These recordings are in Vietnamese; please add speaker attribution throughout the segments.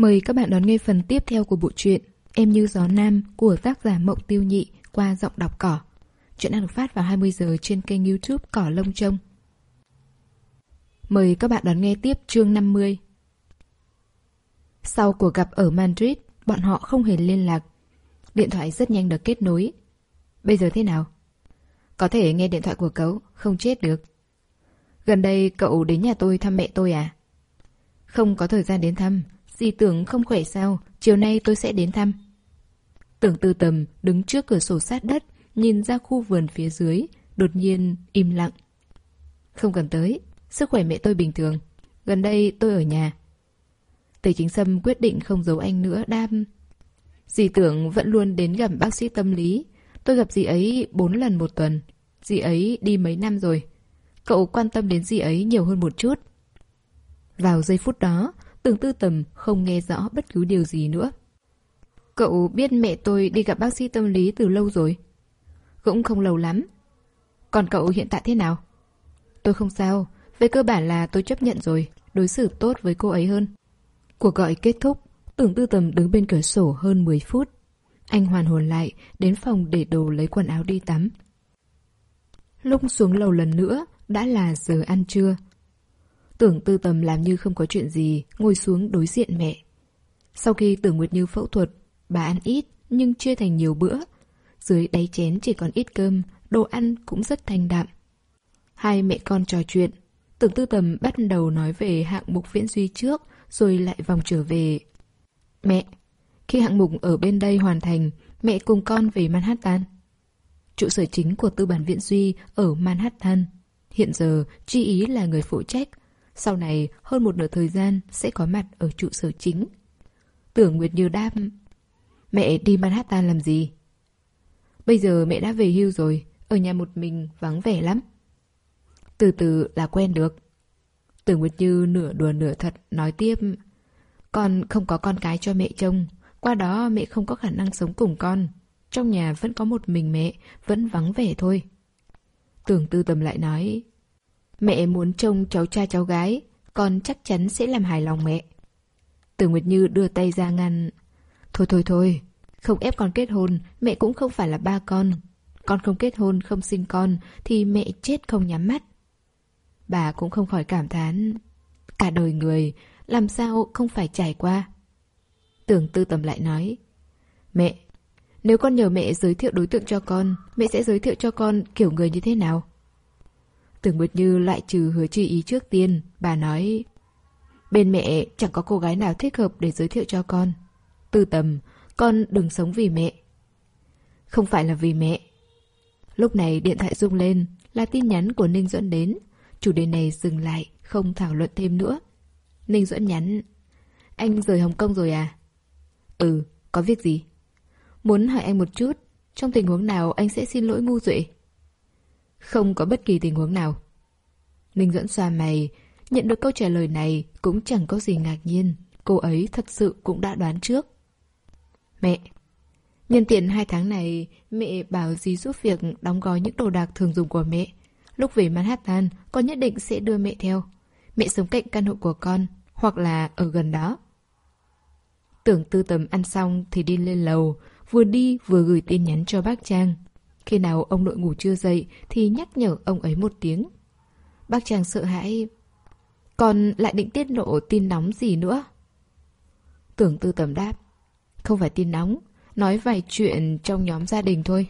Speaker 1: Mời các bạn đón nghe phần tiếp theo của bộ truyện Em như gió nam của tác giả Mộng Tiêu Nhị qua giọng đọc cỏ. Chuyện đang được phát vào 20 giờ trên kênh youtube Cỏ Lông Trông. Mời các bạn đón nghe tiếp chương 50. Sau cuộc gặp ở Madrid, bọn họ không hề liên lạc. Điện thoại rất nhanh được kết nối. Bây giờ thế nào? Có thể nghe điện thoại của cậu, không chết được. Gần đây cậu đến nhà tôi thăm mẹ tôi à? Không có thời gian đến thăm, dì tưởng không khỏe sao, chiều nay tôi sẽ đến thăm. Tưởng tư tầm đứng trước cửa sổ sát đất, nhìn ra khu vườn phía dưới, đột nhiên im lặng. Không cần tới, sức khỏe mẹ tôi bình thường. Gần đây tôi ở nhà. Tề chính sâm quyết định không giấu anh nữa đam. Dì tưởng vẫn luôn đến gặp bác sĩ tâm lý. Tôi gặp dì ấy bốn lần một tuần. Dì ấy đi mấy năm rồi. Cậu quan tâm đến dì ấy nhiều hơn một chút. Vào giây phút đó, tưởng tư tầm không nghe rõ bất cứ điều gì nữa. Cậu biết mẹ tôi đi gặp bác sĩ tâm lý từ lâu rồi. Cũng không lâu lắm. Còn cậu hiện tại thế nào? Tôi không sao. Về cơ bản là tôi chấp nhận rồi. Đối xử tốt với cô ấy hơn. Cuộc gọi kết thúc. Tưởng tư tầm đứng bên cửa sổ hơn 10 phút. Anh hoàn hồn lại, đến phòng để đồ lấy quần áo đi tắm. Lúc xuống lầu lần nữa, đã là giờ ăn trưa. Tưởng tư tầm làm như không có chuyện gì, ngồi xuống đối diện mẹ. Sau khi tưởng Nguyệt Như phẫu thuật, bà ăn ít nhưng chia thành nhiều bữa. Dưới đáy chén chỉ còn ít cơm, đồ ăn cũng rất thanh đạm. Hai mẹ con trò chuyện, tưởng tư tầm bắt đầu nói về hạng mục viễn duy trước, rồi lại vòng trở về. Mẹ, khi hạng mục ở bên đây hoàn thành, mẹ cùng con về Manhattan. Trụ sở chính của tư bản viễn duy ở Manhattan. Hiện giờ, Chi Ý là người phụ trách. Sau này, hơn một nửa thời gian sẽ có mặt ở trụ sở chính. Tưởng Nguyệt Như đáp Mẹ đi Manhattan làm gì? Bây giờ mẹ đã về hưu rồi, ở nhà một mình vắng vẻ lắm. Từ từ là quen được. Tưởng Nguyệt Như nửa đùa nửa thật nói tiếp Con không có con cái cho mẹ trông Qua đó mẹ không có khả năng sống cùng con Trong nhà vẫn có một mình mẹ Vẫn vắng vẻ thôi Tưởng tư tầm lại nói Mẹ muốn trông cháu trai cháu gái, Con chắc chắn sẽ làm hài lòng mẹ. Tưởng Nguyệt Như đưa tay ra ngăn. Thôi thôi thôi, Không ép con kết hôn, Mẹ cũng không phải là ba con. Con không kết hôn, không sinh con, Thì mẹ chết không nhắm mắt. Bà cũng không khỏi cảm thán. Cả đời người, Làm sao không phải trải qua? Tưởng tư tầm lại nói, Mẹ, Nếu con nhờ mẹ giới thiệu đối tượng cho con, Mẹ sẽ giới thiệu cho con kiểu người như thế nào? Tưởng Nguyệt Như lại trừ hứa chi ý trước tiên Bà nói Bên mẹ chẳng có cô gái nào thích hợp để giới thiệu cho con. Tư tầm Con đừng sống vì mẹ. Không phải là vì mẹ. Lúc này điện thoại rung lên Là tin nhắn của Ninh Duẫn đến. Chủ đề này dừng lại Không thảo luận thêm nữa. Ninh Duẫn nhắn Anh rời Hồng Kông rồi à? Ừ, có việc gì? Muốn hỏi anh một chút Trong tình huống nào anh sẽ xin lỗi ngu duệ? Không có bất kỳ tình huống nào Ninh dẫn xoa mày Nhận được câu trả lời này Cũng chẳng có gì ngạc nhiên Cô ấy thật sự cũng đã đoán trước Mẹ Nhân tiện hai tháng này Mẹ bảo dì giúp việc đóng gói những đồ đạc thường dùng của mẹ Lúc về Manhattan, con nhất định sẽ đưa mẹ theo. Mẹ sống cạnh căn hộ của con, hoặc là ở gần đó. Tưởng tư tầm ăn xong thì đi lên lầu, vừa đi vừa gửi tin nhắn cho bác Trang. Khi nào ông nội ngủ chưa dậy thì nhắc nhở ông ấy một tiếng. Bác Trang sợ hãi. Còn lại định tiết lộ tin nóng gì nữa? Tưởng tư tầm đáp. Không phải tin nóng, nói vài chuyện trong nhóm gia đình thôi.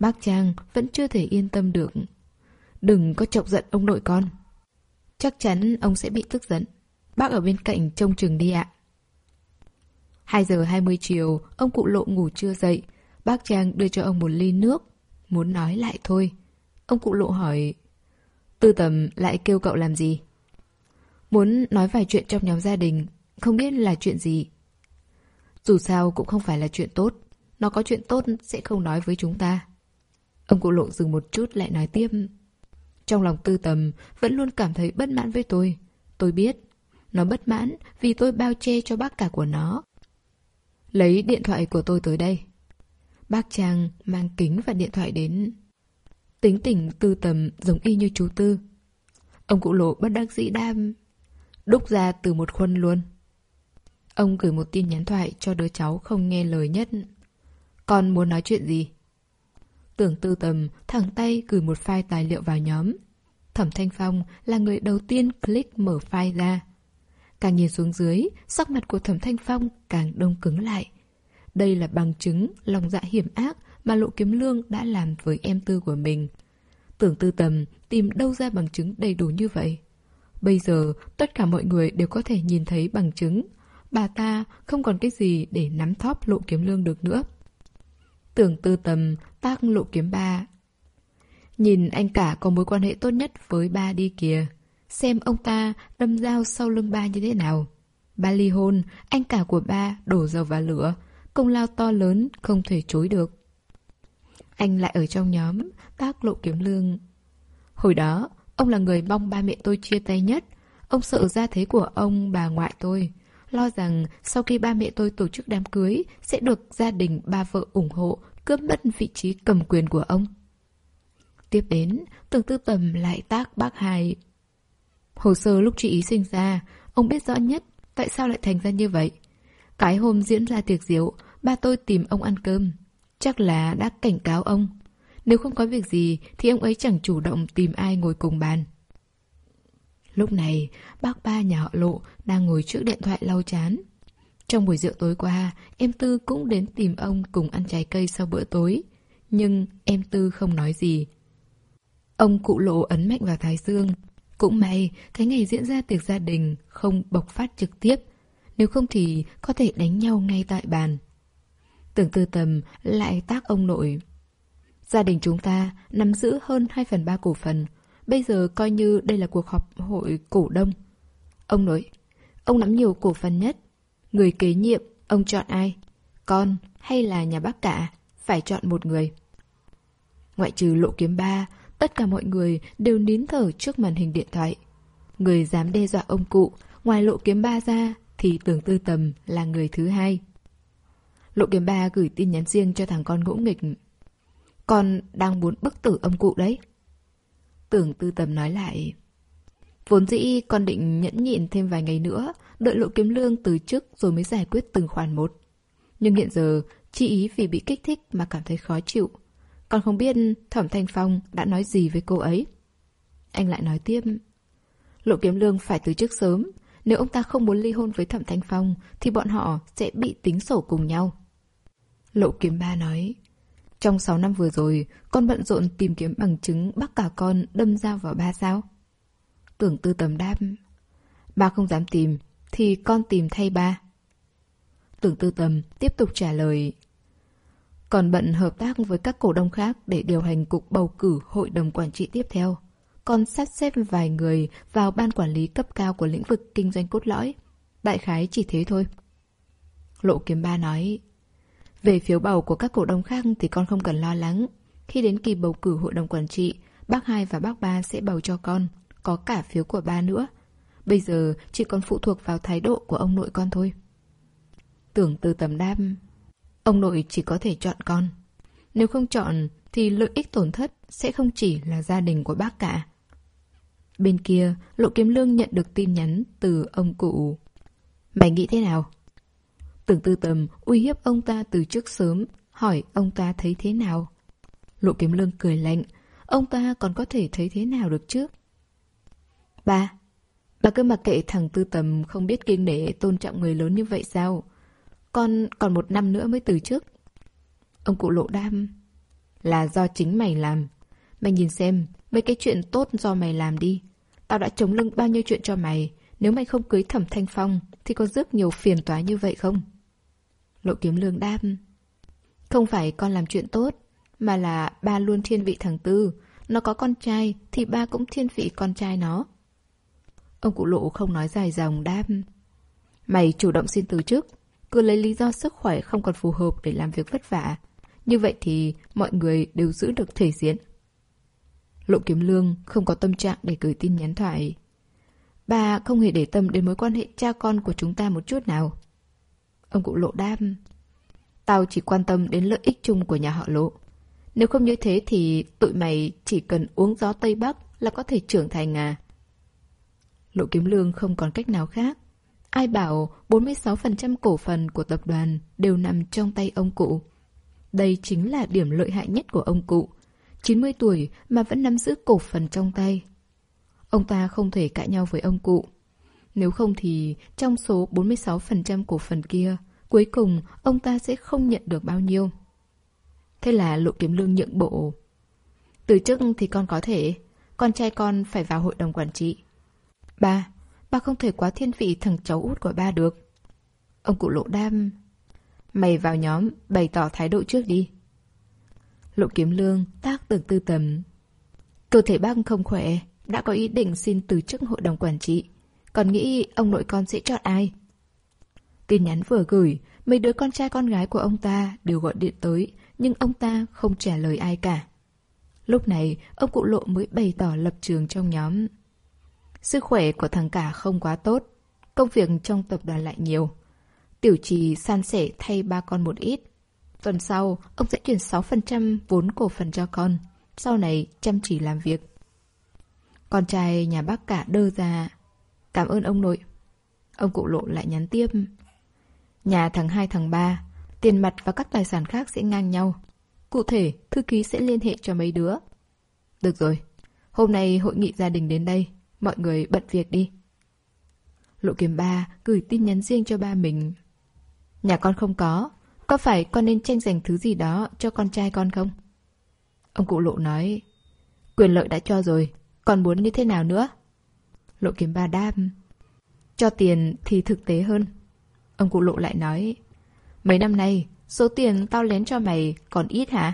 Speaker 1: Bác Trang vẫn chưa thể yên tâm được Đừng có chọc giận ông nội con. Chắc chắn ông sẽ bị tức giận. Bác ở bên cạnh trông chừng đi ạ. 2 giờ 20 chiều, ông cụ lộ ngủ chưa dậy. Bác Trang đưa cho ông một ly nước. Muốn nói lại thôi. Ông cụ lộ hỏi... Tư tầm lại kêu cậu làm gì? Muốn nói vài chuyện trong nhóm gia đình. Không biết là chuyện gì. Dù sao cũng không phải là chuyện tốt. Nó có chuyện tốt sẽ không nói với chúng ta. Ông cụ lộ dừng một chút lại nói tiếp. Trong lòng tư tầm vẫn luôn cảm thấy bất mãn với tôi. Tôi biết. Nó bất mãn vì tôi bao che cho bác cả của nó. Lấy điện thoại của tôi tới đây. Bác Trang mang kính và điện thoại đến. Tính tình tư tầm giống y như chú Tư. Ông cụ lộ bất đắc dĩ đam. Đúc ra từ một khuôn luôn. Ông gửi một tin nhắn thoại cho đứa cháu không nghe lời nhất. Con muốn nói chuyện gì? Tưởng tư tầm thẳng tay gửi một file tài liệu vào nhóm. Thẩm Thanh Phong là người đầu tiên click mở file ra. Càng nhìn xuống dưới, sắc mặt của Thẩm Thanh Phong càng đông cứng lại. Đây là bằng chứng lòng dạ hiểm ác mà Lộ Kiếm Lương đã làm với em tư của mình. Tưởng tư tầm tìm đâu ra bằng chứng đầy đủ như vậy. Bây giờ, tất cả mọi người đều có thể nhìn thấy bằng chứng. Bà ta không còn cái gì để nắm thóp Lộ Kiếm Lương được nữa. Tưởng tư tầm tác Lộ Kiếm Ba. Nhìn anh cả có mối quan hệ tốt nhất với ba đi kìa. Xem ông ta đâm dao sau lưng ba như thế nào. Ba ly hôn, anh cả của ba đổ dầu vào lửa. Công lao to lớn không thể chối được. Anh lại ở trong nhóm, tác lộ kiếm lương. Hồi đó, ông là người mong ba mẹ tôi chia tay nhất. Ông sợ gia thế của ông, bà ngoại tôi. Lo rằng sau khi ba mẹ tôi tổ chức đám cưới, sẽ được gia đình ba vợ ủng hộ, cướp mất vị trí cầm quyền của ông. Tiếp đến, tưởng tư tầm lại tác bác hai. Hồ sơ lúc chị ý sinh ra, ông biết rõ nhất tại sao lại thành ra như vậy. Cái hôm diễn ra tiệc rượu, ba tôi tìm ông ăn cơm. Chắc là đã cảnh cáo ông. Nếu không có việc gì thì ông ấy chẳng chủ động tìm ai ngồi cùng bàn. Lúc này, bác ba nhà họ Lộ đang ngồi trước điện thoại lau chán. Trong buổi rượu tối qua, em Tư cũng đến tìm ông cùng ăn trái cây sau bữa tối. Nhưng em Tư không nói gì. Ông cụ Lộ ấn mạnh vào thái dương. Cũng may, cái ngày diễn ra tiệc gia đình không bộc phát trực tiếp. Nếu không thì có thể đánh nhau ngay tại bàn. Tưởng tư tầm lại tác ông nội. Gia đình chúng ta nắm giữ hơn 2 phần 3 cổ phần. Bây giờ coi như đây là cuộc họp hội cổ đông. Ông nội, ông nắm nhiều cổ phần nhất. Người kế nhiệm, ông chọn ai? Con hay là nhà bác cả? Phải chọn một người. Ngoại trừ lộ kiếm ba, tất cả mọi người đều nín thở trước màn hình điện thoại. Người dám đe dọa ông cụ, ngoài lộ kiếm ba ra, thì tưởng tư tầm là người thứ hai. Lộ kiếm ba gửi tin nhắn riêng cho thằng con ngỗ nghịch. Con đang muốn bức tử ông cụ đấy. Tưởng tư tầm nói lại. Vốn dĩ con định nhẫn nhịn thêm vài ngày nữa, đợi lộ kiếm lương từ chức rồi mới giải quyết từng khoản một. Nhưng hiện giờ, chị ý vì bị kích thích mà cảm thấy khó chịu. Con không biết Thẩm Thanh Phong đã nói gì với cô ấy. Anh lại nói tiếp. Lộ kiếm lương phải từ chức sớm. Nếu ông ta không muốn ly hôn với Thẩm Thanh Phong, thì bọn họ sẽ bị tính sổ cùng nhau. Lộ kiếm ba nói. Trong 6 năm vừa rồi, con bận rộn tìm kiếm bằng chứng bắt cả con đâm dao vào ba sao? Tưởng tư tầm đáp. Ba không dám tìm, thì con tìm thay ba. Tưởng tư tầm tiếp tục trả lời. Còn bận hợp tác với các cổ đông khác để điều hành cục bầu cử hội đồng quản trị tiếp theo. Còn sắp xếp vài người vào ban quản lý cấp cao của lĩnh vực kinh doanh cốt lõi. Đại khái chỉ thế thôi. Lộ kiếm ba nói, về phiếu bầu của các cổ đông khác thì con không cần lo lắng. Khi đến kỳ bầu cử hội đồng quản trị, bác hai và bác ba sẽ bầu cho con, có cả phiếu của ba nữa. Bây giờ chỉ còn phụ thuộc vào thái độ của ông nội con thôi. Tưởng từ tầm đam, ông nội chỉ có thể chọn con. Nếu không chọn thì lợi ích tổn thất sẽ không chỉ là gia đình của bác cả. Bên kia, Lộ Kiếm Lương nhận được tin nhắn từ ông cụ. Mày nghĩ thế nào? Tưởng tư tầm uy hiếp ông ta từ trước sớm, hỏi ông ta thấy thế nào. Lộ kiếm lương cười lạnh, ông ta còn có thể thấy thế nào được chứ? Ba, bà cứ mặc kệ thằng tư tầm không biết kiêng nể tôn trọng người lớn như vậy sao? Con còn một năm nữa mới từ trước. Ông cụ lộ đam. Là do chính mày làm. Mày nhìn xem, mấy cái chuyện tốt do mày làm đi. Tao đã chống lưng bao nhiêu chuyện cho mày. Nếu mày không cưới thẩm thanh phong, thì có rước nhiều phiền toái như vậy không? Lộ kiếm lương đáp. Không phải con làm chuyện tốt, mà là ba luôn thiên vị thằng Tư. Nó có con trai thì ba cũng thiên vị con trai nó. Ông cụ lộ không nói dài dòng đáp. Mày chủ động xin từ chức, cứ lấy lý do sức khỏe không còn phù hợp để làm việc vất vả. Như vậy thì mọi người đều giữ được thể diện. Lộ kiếm lương không có tâm trạng để gửi tin nhắn thoại. Ba không hề để tâm đến mối quan hệ cha con của chúng ta một chút nào. Ông cụ lộ đam Tao chỉ quan tâm đến lợi ích chung của nhà họ lộ. Nếu không như thế thì tụi mày chỉ cần uống gió Tây Bắc là có thể trưởng thành à. Lộ kiếm lương không còn cách nào khác. Ai bảo 46% cổ phần của tập đoàn đều nằm trong tay ông cụ. Đây chính là điểm lợi hại nhất của ông cụ. 90 tuổi mà vẫn nắm giữ cổ phần trong tay. Ông ta không thể cãi nhau với ông cụ. Nếu không thì trong số 46% cổ phần kia, cuối cùng ông ta sẽ không nhận được bao nhiêu. Thế là lộ kiếm lương nhượng bộ. Từ chức thì con có thể, con trai con phải vào hội đồng quản trị. Ba, ba không thể quá thiên vị thằng cháu út của ba được. Ông cụ lộ đam. Mày vào nhóm, bày tỏ thái độ trước đi. Lộ kiếm lương, tác tưởng tư tầm. Cơ thể bác không khỏe, đã có ý định xin từ chức hội đồng quản trị. Còn nghĩ ông nội con sẽ chọn ai? Tin nhắn vừa gửi, mấy đứa con trai con gái của ông ta đều gọi điện tới, nhưng ông ta không trả lời ai cả. Lúc này, ông cụ lộ mới bày tỏ lập trường trong nhóm. Sức khỏe của thằng cả không quá tốt, công việc trong tập đoàn lại nhiều. Tiểu trì san sẻ thay ba con một ít. Tuần sau, ông sẽ chuyển 6% vốn cổ phần cho con. Sau này, chăm chỉ làm việc. Con trai nhà bác cả đơ ra. Cảm ơn ông nội. Ông cụ lộ lại nhắn tiếp. Nhà thằng 2 thằng 3, tiền mặt và các tài sản khác sẽ ngang nhau. Cụ thể, thư ký sẽ liên hệ cho mấy đứa. Được rồi, hôm nay hội nghị gia đình đến đây, mọi người bận việc đi. Lộ kiếm ba gửi tin nhắn riêng cho ba mình. Nhà con không có, có phải con nên tranh giành thứ gì đó cho con trai con không? Ông cụ lộ nói, quyền lợi đã cho rồi, còn muốn như thế nào nữa? Lộ kiếm ba đam, cho tiền thì thực tế hơn. Ông cụ lộ lại nói, mấy năm nay Số tiền tao lén cho mày còn ít hả?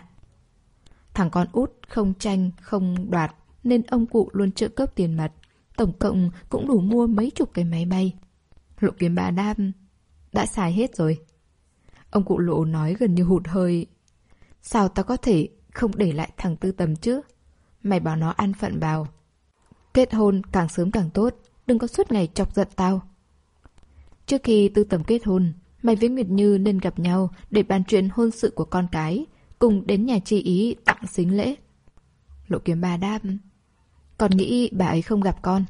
Speaker 1: Thằng con út không tranh, không đoạt Nên ông cụ luôn trợ cấp tiền mặt Tổng cộng cũng đủ mua mấy chục cái máy bay Lộ kiếm bà đam Đã xài hết rồi Ông cụ lộ nói gần như hụt hơi Sao tao có thể không để lại thằng tư tầm chứ? Mày bảo nó ăn phận vào Kết hôn càng sớm càng tốt Đừng có suốt ngày chọc giận tao Trước khi tư tầm kết hôn Mày với Nguyệt Như nên gặp nhau để bàn chuyện hôn sự của con cái, cùng đến nhà chị ý tặng xính lễ. Lộ kiếm bà đáp. Còn nghĩ bà ấy không gặp con.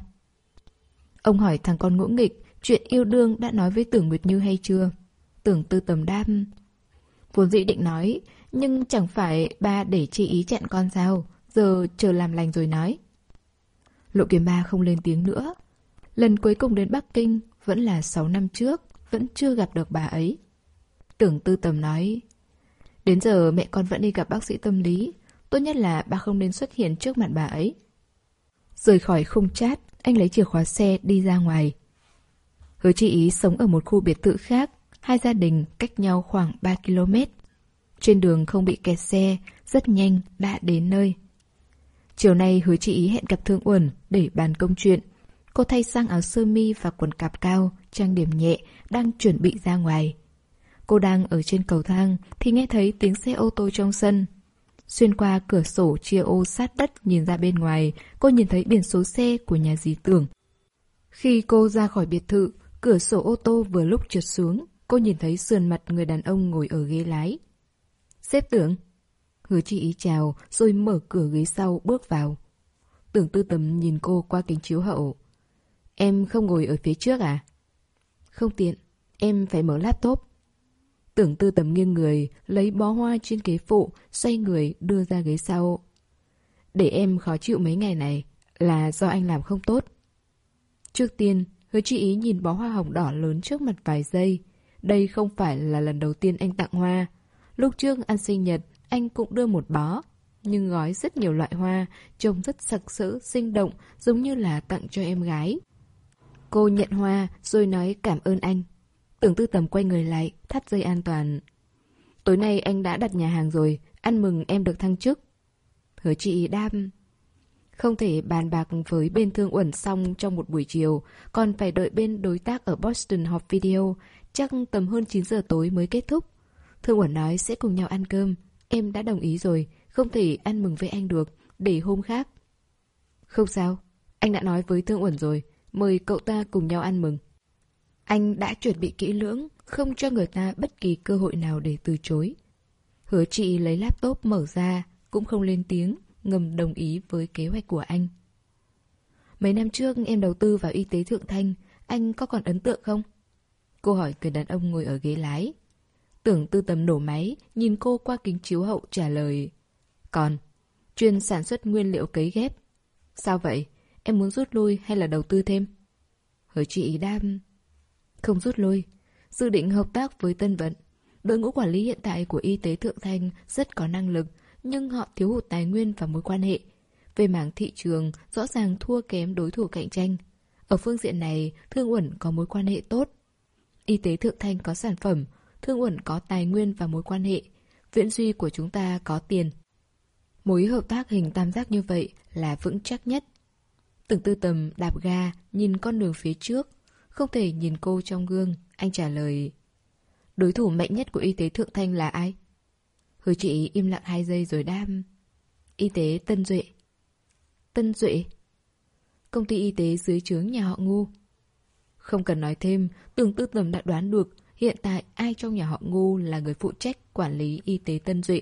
Speaker 1: Ông hỏi thằng con ngỗ nghịch chuyện yêu đương đã nói với Tưởng Nguyệt Như hay chưa? Tưởng tư tầm đáp. Vốn dĩ định nói, nhưng chẳng phải ba để chị ý chặn con sao, giờ chờ làm lành rồi nói. Lộ kiếm ba không lên tiếng nữa. Lần cuối cùng đến Bắc Kinh vẫn là 6 năm trước vẫn chưa gặp được bà ấy. Tưởng tư tầm nói, đến giờ mẹ con vẫn đi gặp bác sĩ tâm lý, tốt nhất là bà không nên xuất hiện trước mặt bà ấy. Rời khỏi khung chat, anh lấy chìa khóa xe đi ra ngoài. Hứa chị ý sống ở một khu biệt thự khác, hai gia đình cách nhau khoảng 3 km. Trên đường không bị kẹt xe, rất nhanh đã đến nơi. Chiều nay hứa chị ý hẹn gặp Thương Uẩn để bàn công chuyện. Cô thay sang áo sơ mi và quần cạp cao, trang điểm nhẹ, đang chuẩn bị ra ngoài. Cô đang ở trên cầu thang thì nghe thấy tiếng xe ô tô trong sân. Xuyên qua cửa sổ chia ô sát đất nhìn ra bên ngoài, cô nhìn thấy biển số xe của nhà dì Tưởng. Khi cô ra khỏi biệt thự, cửa sổ ô tô vừa lúc trượt xuống, cô nhìn thấy sườn mặt người đàn ông ngồi ở ghế lái. Xếp tưởng. Hứa chị ý chào, rồi mở cửa ghế sau bước vào. Tưởng tư tầm nhìn cô qua kính chiếu hậu. Em không ngồi ở phía trước à? Không tiện, em phải mở laptop. Tưởng tư tầm nghiêng người, lấy bó hoa trên ghế phụ, xoay người đưa ra ghế sau. Để em khó chịu mấy ngày này là do anh làm không tốt. Trước tiên, hứa chị ý nhìn bó hoa hồng đỏ lớn trước mặt vài giây. Đây không phải là lần đầu tiên anh tặng hoa. Lúc trước ăn sinh nhật, anh cũng đưa một bó. Nhưng gói rất nhiều loại hoa, trông rất sặc sỡ, sinh động, giống như là tặng cho em gái. Cô nhận hoa rồi nói cảm ơn anh. Tưởng tư tầm quay người lại, thắt dây an toàn. Tối nay anh đã đặt nhà hàng rồi, ăn mừng em được thăng chức. Hứa chị đam. Không thể bàn bạc với bên Thương Uẩn xong trong một buổi chiều, còn phải đợi bên đối tác ở Boston họp video, chắc tầm hơn 9 giờ tối mới kết thúc. Thương Uẩn nói sẽ cùng nhau ăn cơm, em đã đồng ý rồi, không thể ăn mừng với anh được, để hôm khác. Không sao, anh đã nói với Thương Uẩn rồi, mời cậu ta cùng nhau ăn mừng. Anh đã chuẩn bị kỹ lưỡng, không cho người ta bất kỳ cơ hội nào để từ chối. Hứa chị lấy laptop mở ra, cũng không lên tiếng, ngầm đồng ý với kế hoạch của anh. Mấy năm trước em đầu tư vào y tế thượng thanh, anh có còn ấn tượng không? Cô hỏi người đàn ông ngồi ở ghế lái. Tưởng tư tầm nổ máy, nhìn cô qua kính chiếu hậu trả lời. Còn, chuyên sản xuất nguyên liệu cấy ghép. Sao vậy? Em muốn rút lui hay là đầu tư thêm? Hỡi chị đam... Không rút lui. Dự định hợp tác với Tân Vận. Đội ngũ quản lý hiện tại của y tế Thượng Thanh rất có năng lực, nhưng họ thiếu hụt tài nguyên và mối quan hệ. Về mảng thị trường, rõ ràng thua kém đối thủ cạnh tranh. Ở phương diện này, Thương Uẩn có mối quan hệ tốt. Y tế Thượng Thanh có sản phẩm, Thương Uẩn có tài nguyên và mối quan hệ. Viễn Duy của chúng ta có tiền. Mối hợp tác hình tam giác như vậy là vững chắc nhất. Từng tư tầm đạp ga, nhìn con đường phía trước. Không thể nhìn cô trong gương, anh trả lời. Đối thủ mạnh nhất của y tế Thượng Thanh là ai? Hứa chị im lặng hai giây rồi đam. Y tế Tân Duệ. Tân Duệ? Công ty y tế dưới trướng nhà họ ngu. Không cần nói thêm, tưởng tư tầm đã đoán được hiện tại ai trong nhà họ ngu là người phụ trách quản lý y tế Tân Duệ.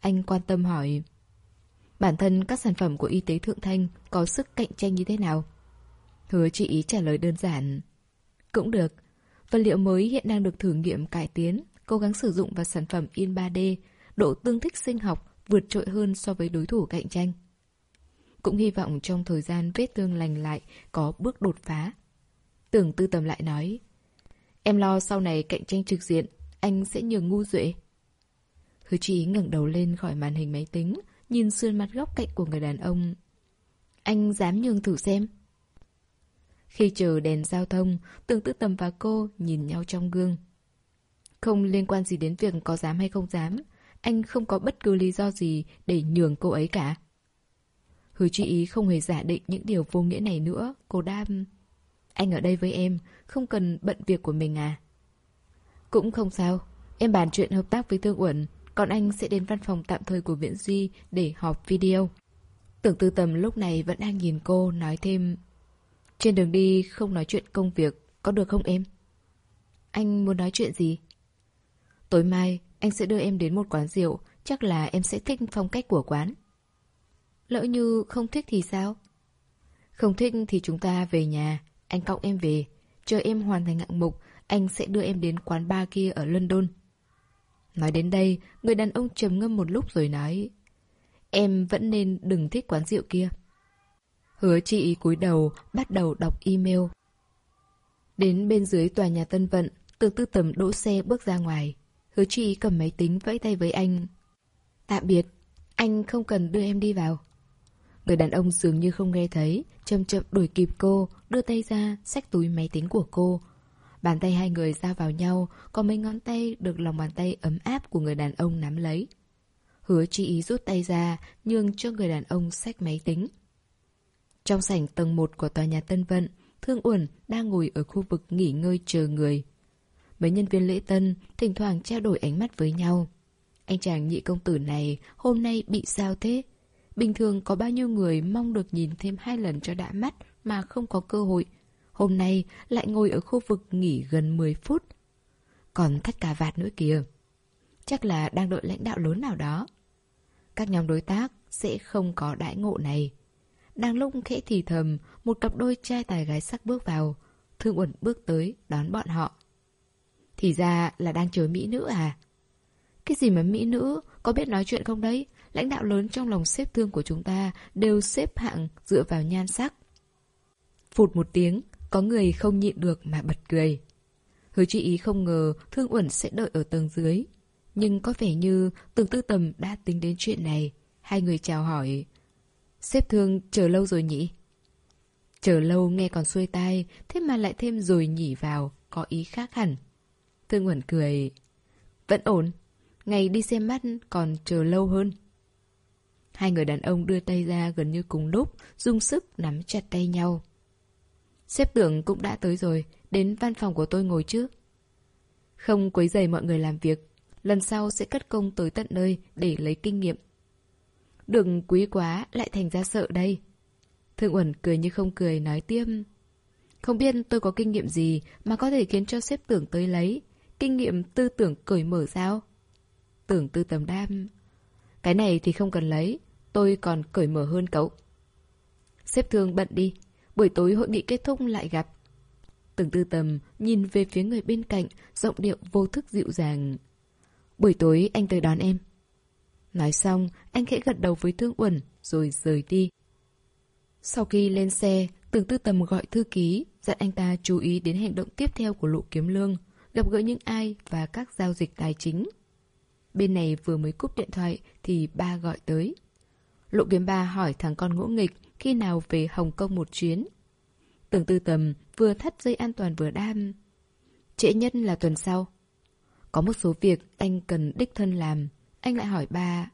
Speaker 1: Anh quan tâm hỏi. Bản thân các sản phẩm của y tế Thượng Thanh có sức cạnh tranh như thế nào? Hứa chị ý trả lời đơn giản. Cũng được. Vật liệu mới hiện đang được thử nghiệm cải tiến, Cố gắng sử dụng vào sản phẩm in 3D Độ tương thích sinh học vượt trội hơn so với đối thủ cạnh tranh. Cũng hy vọng trong thời gian vết thương lành lại Có bước đột phá. Tưởng tư tầm lại nói Em lo sau này cạnh tranh trực diện, Anh sẽ nhường ngu duệ. Hứa Chí ngẩng đầu lên khỏi màn hình máy tính, Nhìn sườn mặt góc cạnh của người đàn ông. Anh dám nhường thử xem. Khi chờ đèn giao thông, Tưởng tư tầm và cô nhìn nhau trong gương. Không liên quan gì đến việc có dám hay không dám, Anh không có bất cứ lý do gì Để nhường cô ấy cả. Hứa chị không hề giả định những điều vô nghĩa này nữa, Cô đam anh ở đây với em Không cần bận việc của mình à Cũng không sao Em bàn chuyện hợp tác với Thương Uẩn còn anh sẽ đến văn phòng tạm thời của Viễn Duy để họp video. Tưởng tư tầm lúc này vẫn đang nhìn cô, nói thêm Trên đường đi không nói chuyện công việc, có được không em? Anh muốn nói chuyện gì? Tối mai, anh sẽ đưa em đến một quán rượu, chắc là em sẽ thích phong cách của quán. Lỡ như không thích thì sao? Không thích thì chúng ta về nhà, anh cõng em về. Chờ em hoàn thành hạng mục, anh sẽ đưa em đến quán bar kia ở London. Nói đến đây, người đàn ông trầm ngâm một lúc rồi nói Em vẫn nên đừng thích quán rượu kia Hứa chị cúi đầu bắt đầu đọc email Đến bên dưới tòa nhà Tân Vận Từ tư tầm đỗ xe bước ra ngoài Hứa chị cầm máy tính vẫy tay với anh Tạm biệt Anh không cần đưa em đi vào Người đàn ông dường như không nghe thấy Chậm chậm đuổi kịp cô Đưa tay ra xách túi máy tính của cô Bàn tay hai người ra vào nhau, có mấy ngón tay được lòng bàn tay ấm áp của người đàn ông nắm lấy. Hứa chi ý rút tay ra, nhường cho người đàn ông xách máy tính. Trong sảnh tầng 1 của tòa nhà Tân Vận, Thương Uẩn đang ngồi ở khu vực nghỉ ngơi chờ người. Mấy nhân viên lễ tân thỉnh thoảng trao đổi ánh mắt với nhau. Anh chàng nhị công tử này hôm nay bị sao thế? Bình thường có bao nhiêu người mong được nhìn thêm hai lần cho đã mắt mà không có cơ hội Hôm nay lại ngồi ở khu vực nghỉ gần 10 phút. Còn thắt cà vạt nữa kìa. Chắc là đang đợi lãnh đạo lớn nào đó. Các nhóm đối tác sẽ không có đãi ngộ này. Đang lúc khẽ thì thầm, một cặp đôi trai tài gái sắc bước vào. Thương Uẩn bước tới, đón bọn họ. Thì ra là đang chờ Mỹ nữ à? Cái gì mà Mỹ nữ, có biết nói chuyện không đấy? Lãnh đạo lớn trong lòng xếp thương của chúng ta đều xếp hạng dựa vào nhan sắc. Phụt một tiếng, có người không nhịn được mà bật cười. Hứa chú ý không ngờ Thương Uẩn sẽ đợi ở tầng dưới. Nhưng có vẻ như từng tư tầm đã tính đến chuyện này. Hai người chào hỏi. Xếp thương chờ lâu rồi nhỉ? Chờ lâu nghe còn xuôi tai, thế mà lại thêm rồi nhỉ vào, có ý khác hẳn. Thương Uẩn cười. Vẫn ổn, ngày đi xem mắt còn chờ lâu hơn. Hai người đàn ông đưa tay ra gần như cùng lúc, dùng sức nắm chặt tay nhau. Xếp tưởng cũng đã tới rồi, đến văn phòng của tôi ngồi trước. Không quấy rầy mọi người làm việc, lần sau sẽ cất công tới tận nơi để lấy kinh nghiệm. Đừng quý quá lại thành ra sợ đây. Thương Uẩn cười như không cười nói tiếp. Không biết tôi có kinh nghiệm gì mà có thể khiến cho xếp tưởng tới lấy. Kinh nghiệm tư tưởng cởi mở sao? Tưởng tư tầm đam. Cái này thì không cần lấy, tôi còn cởi mở hơn cậu. Xếp thương bận đi, Buổi tối hội nghị kết thúc lại gặp. Từng tư tầm nhìn về phía người bên cạnh, giọng điệu vô thức dịu dàng. Buổi tối anh tới đón em. Nói xong, anh khẽ gật đầu với Thương Uẩn, rồi rời đi. Sau khi lên xe, Tưởng tư tầm gọi thư ký, dặn anh ta chú ý đến hành động tiếp theo của lộ kiếm lương, gặp gỡ những ai và các giao dịch tài chính. Bên này vừa mới cúp điện thoại thì ba gọi tới. Lộ kiếm ba hỏi thằng con ngỗ nghịch khi nào về Hồng Kông một chuyến. Tưởng tư tầm vừa thắt dây an toàn vừa đam. Trễ nhất là tuần sau. Có một số việc anh cần đích thân làm. Anh lại hỏi ba.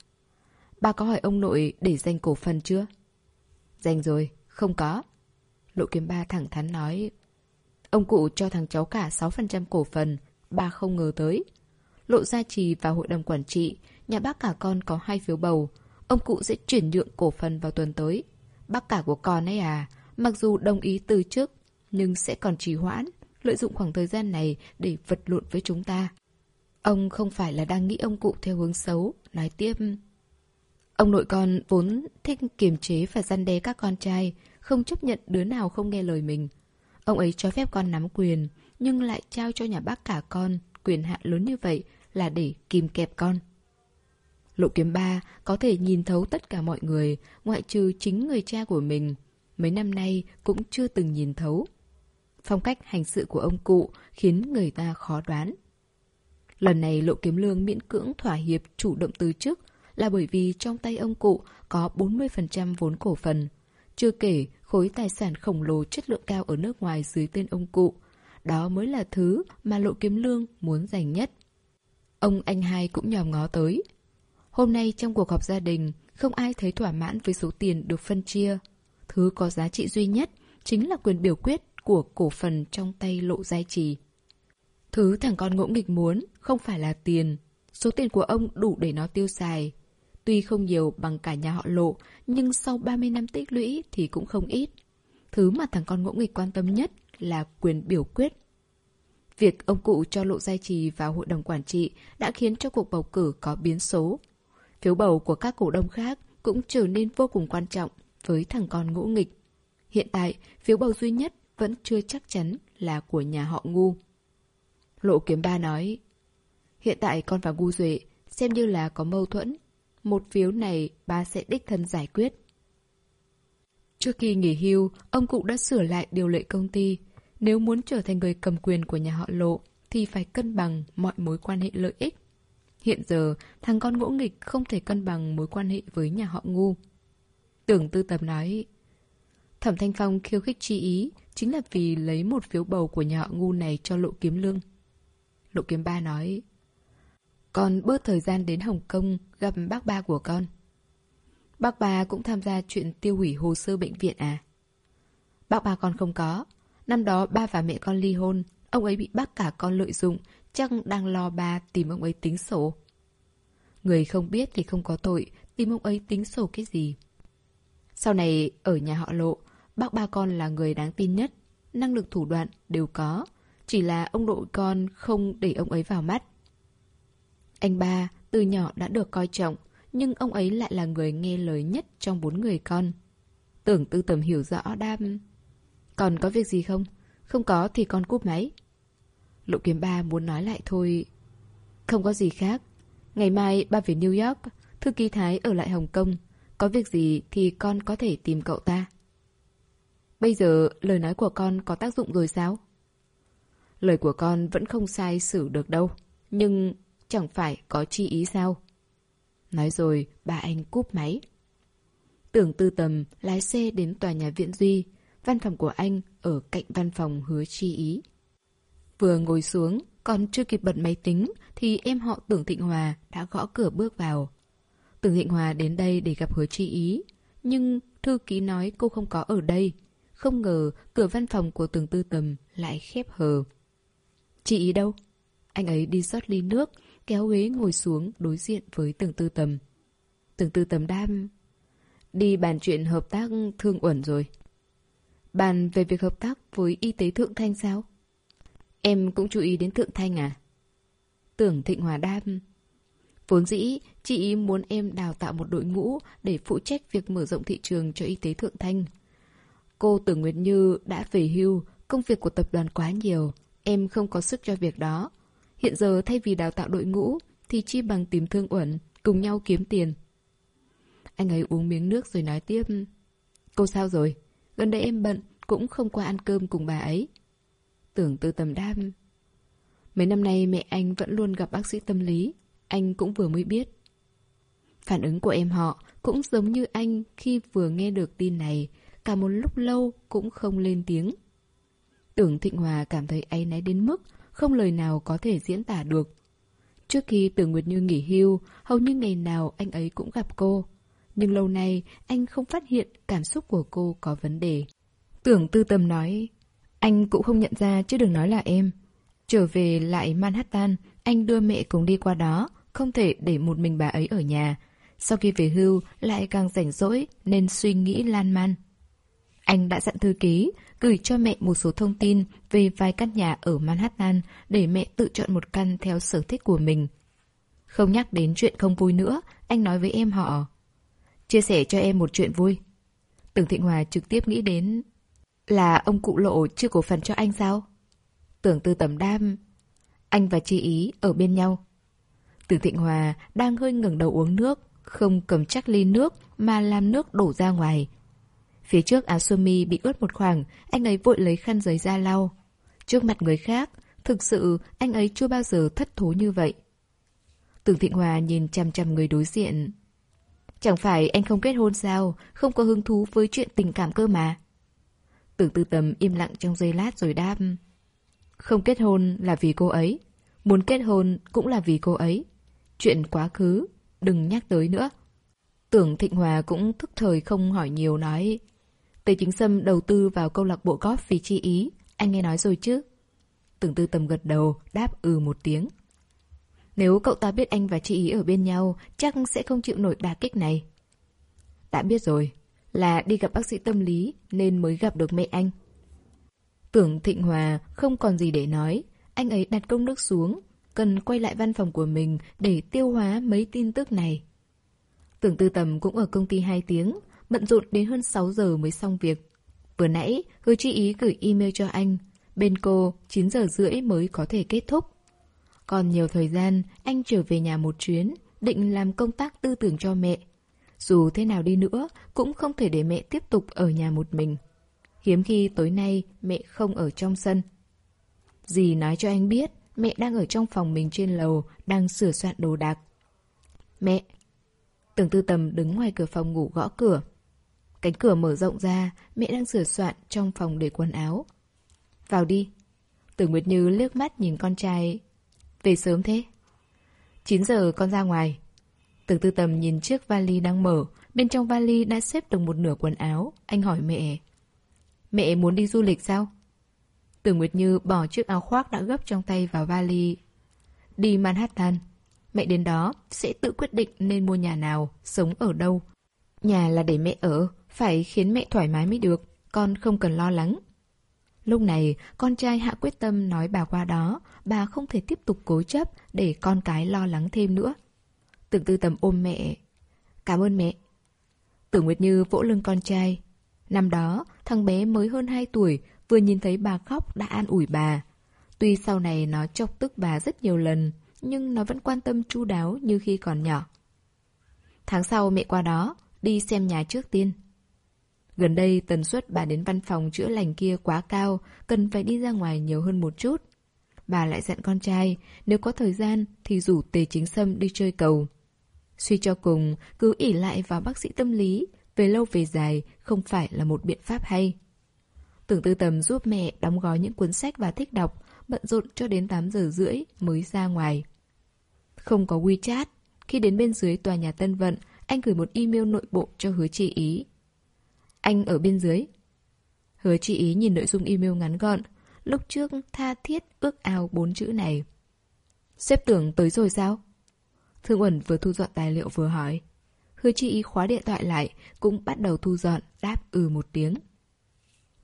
Speaker 1: Ba có hỏi ông nội để dành cổ phần chưa? Dành rồi, không có. Lộ kiếm ba thẳng thắn nói. Ông cụ cho thằng cháu cả 6% cổ phần, ba không ngờ tới. Lộ gia trì vào hội đồng quản trị, nhà bác cả con có hai phiếu bầu. Ông cụ sẽ chuyển nhượng cổ phần vào tuần tới. Bác cả của con ấy à, mặc dù đồng ý từ trước nhưng sẽ còn trì hoãn, lợi dụng khoảng thời gian này để vật lộn với chúng ta. Ông không phải là đang nghĩ ông cụ theo hướng xấu, nói tiếp. Ông nội con vốn thích kiềm chế và gian đe các con trai, không chấp nhận đứa nào không nghe lời mình. Ông ấy cho phép con nắm quyền, nhưng lại trao cho nhà bác cả con quyền hạn lớn như vậy là để kìm kẹp con. Lộ kiếm ba có thể nhìn thấu tất cả mọi người, ngoại trừ chính người cha của mình. Mấy năm nay cũng chưa từng nhìn thấu. Phong cách hành sự của ông cụ khiến người ta khó đoán. Lần này Lộ Kiếm Lương miễn cưỡng thỏa hiệp chủ động từ chức là bởi vì trong tay ông cụ có 40% vốn cổ phần. Chưa kể khối tài sản khổng lồ chất lượng cao ở nước ngoài dưới tên ông cụ. Đó mới là thứ mà Lộ Kiếm Lương muốn giành nhất. Ông anh hai cũng nhòm ngó tới. Hôm nay trong cuộc họp gia đình, không ai thấy thỏa mãn với số tiền được phân chia. Thứ có giá trị duy nhất chính là quyền biểu quyết của cổ phần trong tay lộ giai trì. Thứ thằng con ngỗ nghịch muốn không phải là tiền. Số tiền của ông đủ để nó tiêu xài. Tuy không nhiều bằng cả nhà họ lộ, nhưng sau 30 năm tích lũy thì cũng không ít. Thứ mà thằng con ngỗ nghịch quan tâm nhất là quyền biểu quyết. Việc ông cụ cho lộ giai trì vào hội đồng quản trị đã khiến cho cuộc bầu cử có biến số. Phiếu bầu của các cổ đông khác cũng trở nên vô cùng quan trọng với thằng con ngỗ nghịch. Hiện tại, phiếu bầu duy nhất vẫn chưa chắc chắn là của nhà họ ngu. Lộ kiếm ba nói, hiện tại con và ngu duệ xem như là có mâu thuẫn. Một phiếu này ba sẽ đích thân giải quyết. Trước khi nghỉ hưu, ông cụ đã sửa lại điều lệ công ty. Nếu muốn trở thành người cầm quyền của nhà họ lộ, thì phải cân bằng mọi mối quan hệ lợi ích. Hiện giờ, thằng con ngỗ nghịch không thể cân bằng mối quan hệ với nhà họ ngu. Tưởng tư tầm nói, Thẩm Thanh Phong khiêu khích chi ý chính là vì lấy một phiếu bầu của nhà họ ngu này cho lộ kiếm lương. Lộ kiếm ba nói, Con bớt thời gian đến Hồng Kông gặp bác ba của con. Bác ba cũng tham gia chuyện tiêu hủy hồ sơ bệnh viện à? Bác ba con không có. Năm đó ba và mẹ con ly hôn, ông ấy bị bác cả con lợi dụng, chắc đang lo ba tìm ông ấy tính sổ. Người không biết thì không có tội, tìm ông ấy tính sổ cái gì. Sau này, ở nhà họ lộ, bác ba con là người đáng tin nhất, năng lực thủ đoạn đều có, chỉ là ông nội con không để ông ấy vào mắt. Anh ba từ nhỏ đã được coi trọng, nhưng ông ấy lại là người nghe lời nhất trong bốn người con. Tưởng tư tầm hiểu rõ đam. Còn có việc gì không? Không có thì con cúp máy. Lộ kiếm ba muốn nói lại thôi. Không có gì khác. Ngày mai ba về New York, thư ký Thái ở lại Hồng Kông. Có việc gì thì con có thể tìm cậu ta. Bây giờ lời nói của con có tác dụng rồi sao? Lời của con vẫn không sai xử được đâu. Nhưng chẳng phải có chi ý sao? Nói rồi, bà anh cúp máy. Tưởng tư tầm lái xe đến tòa nhà viện duy. Văn phòng của anh ở cạnh văn phòng hứa chi ý. Vừa ngồi xuống, còn chưa kịp bật máy tính thì em họ Tưởng Thịnh Hòa đã gõ cửa bước vào. Tưởng Thịnh Hòa đến đây để gặp hứa chi ý. Nhưng thư ký nói cô không có ở đây. Không ngờ cửa văn phòng của Tưởng Tư Tầm lại khép hờ. Chị ý đâu? Anh ấy đi rót ly nước, kéo ghế ngồi xuống đối diện với Tưởng Tư Tầm. Tưởng Tư Tầm đam... Đi bàn chuyện hợp tác thương uẩn rồi. Bàn về việc hợp tác với y tế Thượng Thanh sao? Em cũng chú ý đến Thượng Thanh à? Tưởng Thịnh Hòa đam... Vốn dĩ, chị ý muốn em đào tạo một đội ngũ để phụ trách việc mở rộng thị trường cho y tế Thượng Thanh. Cô Tưởng Nguyệt Như đã về hưu, công việc của tập đoàn quá nhiều, em không có sức cho việc đó. Hiện giờ thay vì đào tạo đội ngũ, thì chi bằng tìm thương uẩn, cùng nhau kiếm tiền. Anh ấy uống miếng nước rồi nói tiếp. Cô sao rồi? Gần đây em bận, cũng không qua ăn cơm cùng bà ấy. Tưởng tư tầm đam. Mấy năm nay mẹ anh vẫn luôn gặp bác sĩ tâm lý, anh cũng vừa mới biết. Phản ứng của em họ cũng giống như anh khi vừa nghe được tin này, cả một lúc lâu cũng không lên tiếng. Tưởng Thịnh Hòa cảm thấy áy náy đến mức không lời nào có thể diễn tả được. Trước khi Tưởng Nguyệt Như nghỉ hưu, hầu như ngày nào anh ấy cũng gặp cô. Nhưng lâu nay, anh không phát hiện cảm xúc của cô có vấn đề. Tưởng tư tâm nói, anh cũng không nhận ra chứ đừng nói là em. Trở về lại Manhattan, anh đưa mẹ cùng đi qua đó, không thể để một mình bà ấy ở nhà. Sau khi về hưu, lại càng rảnh rỗi nên suy nghĩ lan man. Anh đã dặn thư ký, gửi cho mẹ một số thông tin về vài căn nhà ở Manhattan để mẹ tự chọn một căn theo sở thích của mình. Không nhắc đến chuyện không vui nữa, anh nói với em họ. Chia sẻ cho em một chuyện vui. Tưởng Thịnh Hòa trực tiếp nghĩ đến là ông cụ lộ chưa cổ phần cho anh sao? Tưởng tư tầm đam, Anh và chị ý ở bên nhau. Tưởng Thịnh Hòa đang hơi ngẩng đầu uống nước, Không cầm chắc ly nước Mà làm nước đổ ra ngoài. Phía trước áo sơ mi bị ướt một khoảng, Anh ấy vội lấy khăn giấy ra lau. Trước mặt người khác, Thực sự anh ấy chưa bao giờ thất thố như vậy. Tưởng Thịnh Hòa nhìn chằm chằm người đối diện. Chẳng phải anh không kết hôn sao, Không có hứng thú với chuyện tình cảm cơ mà. Tưởng tư tầm im lặng trong giây lát rồi đáp. Không kết hôn là vì cô ấy. Muốn kết hôn cũng là vì cô ấy. Chuyện quá khứ, Đừng nhắc tới nữa. Tưởng Thịnh Hòa cũng thức thời không hỏi nhiều nói. Tề Chính Sâm đầu tư vào câu lạc bộ golf vì chi ý. Anh nghe nói rồi chứ? Tưởng tư tầm gật đầu, Đáp ừ một tiếng. Nếu cậu ta biết anh và chị ý ở bên nhau, Chắc sẽ không chịu nổi đả kích này. Đã biết rồi. Là đi gặp bác sĩ tâm lý Nên mới gặp được mẹ anh. Tưởng Thịnh Hòa không còn gì để nói, Anh ấy đặt công nước xuống, Cần quay lại văn phòng của mình Để tiêu hóa mấy tin tức này. Tưởng tư tầm cũng ở công ty 2 tiếng, Bận rộn đến hơn 6 giờ mới xong việc. Vừa nãy, hứa chi ý gửi email cho anh, Bên cô 9 giờ rưỡi mới có thể kết thúc. Còn nhiều thời gian, Anh trở về nhà một chuyến, Định làm công tác tư tưởng cho mẹ. Dù thế nào đi nữa, Cũng không thể để mẹ tiếp tục ở nhà một mình. Hiếm khi tối nay mẹ không ở trong sân. Dì nói cho anh biết, Mẹ đang ở trong phòng mình trên lầu, Đang sửa soạn đồ đạc. Mẹ, Tưởng tư tầm đứng ngoài cửa phòng ngủ gõ cửa. Cánh cửa mở rộng ra, Mẹ đang sửa soạn trong phòng để quần áo. Vào đi. Tưởng Nguyệt Như liếc mắt nhìn con trai. Về sớm thế. 9 giờ con ra ngoài. Tưởng tư tầm nhìn chiếc vali đang mở Bên trong vali đã xếp được một nửa quần áo Anh hỏi mẹ Mẹ muốn đi du lịch sao? Tưởng Nguyệt Như bỏ chiếc áo khoác đã gấp trong tay vào vali Đi Manhattan Mẹ đến đó sẽ tự quyết định nên mua nhà nào, sống ở đâu. Nhà là để mẹ ở, phải khiến mẹ thoải mái mới được, con không cần lo lắng. Lúc này, con trai hạ quyết tâm nói bà qua đó, bà không thể tiếp tục cố chấp để con cái lo lắng thêm nữa. Tưởng tư tầm ôm mẹ. Cảm ơn mẹ. Tưởng Nguyệt Như vỗ lưng con trai. Năm đó, thằng bé mới hơn 2 tuổi, vừa nhìn thấy bà khóc đã an ủi bà. Tuy sau này nó chọc tức bà rất nhiều lần, nhưng nó vẫn quan tâm chu đáo như khi còn nhỏ. Tháng sau mẹ qua đó, đi xem nhà trước tiên. Gần đây tần suất bà đến văn phòng chữa lành kia quá cao, cần phải đi ra ngoài nhiều hơn một chút. Bà lại dặn con trai, nếu có thời gian thì rủ tề chính sâm đi chơi cầu. Suy cho cùng, cứ ỉ lại vào bác sĩ tâm lý, về lâu về dài không phải là một biện pháp hay. Tưởng tư tầm giúp mẹ đóng gói những cuốn sách và thích đọc, bận rộn cho đến 8 giờ rưỡi mới ra ngoài. Không có WeChat, khi đến bên dưới tòa nhà Tân Vận, anh gửi một email nội bộ cho hứa chị ý. Anh ở bên dưới. Hứa chị ý nhìn nội dung email ngắn gọn, lúc trước tha thiết ước ao bốn chữ này. Xếp tưởng tới rồi sao? Thương Uẩn vừa thu dọn tài liệu vừa hỏi. Hứa Chi ý khóa điện thoại lại, cũng bắt đầu thu dọn, đáp ừ một tiếng.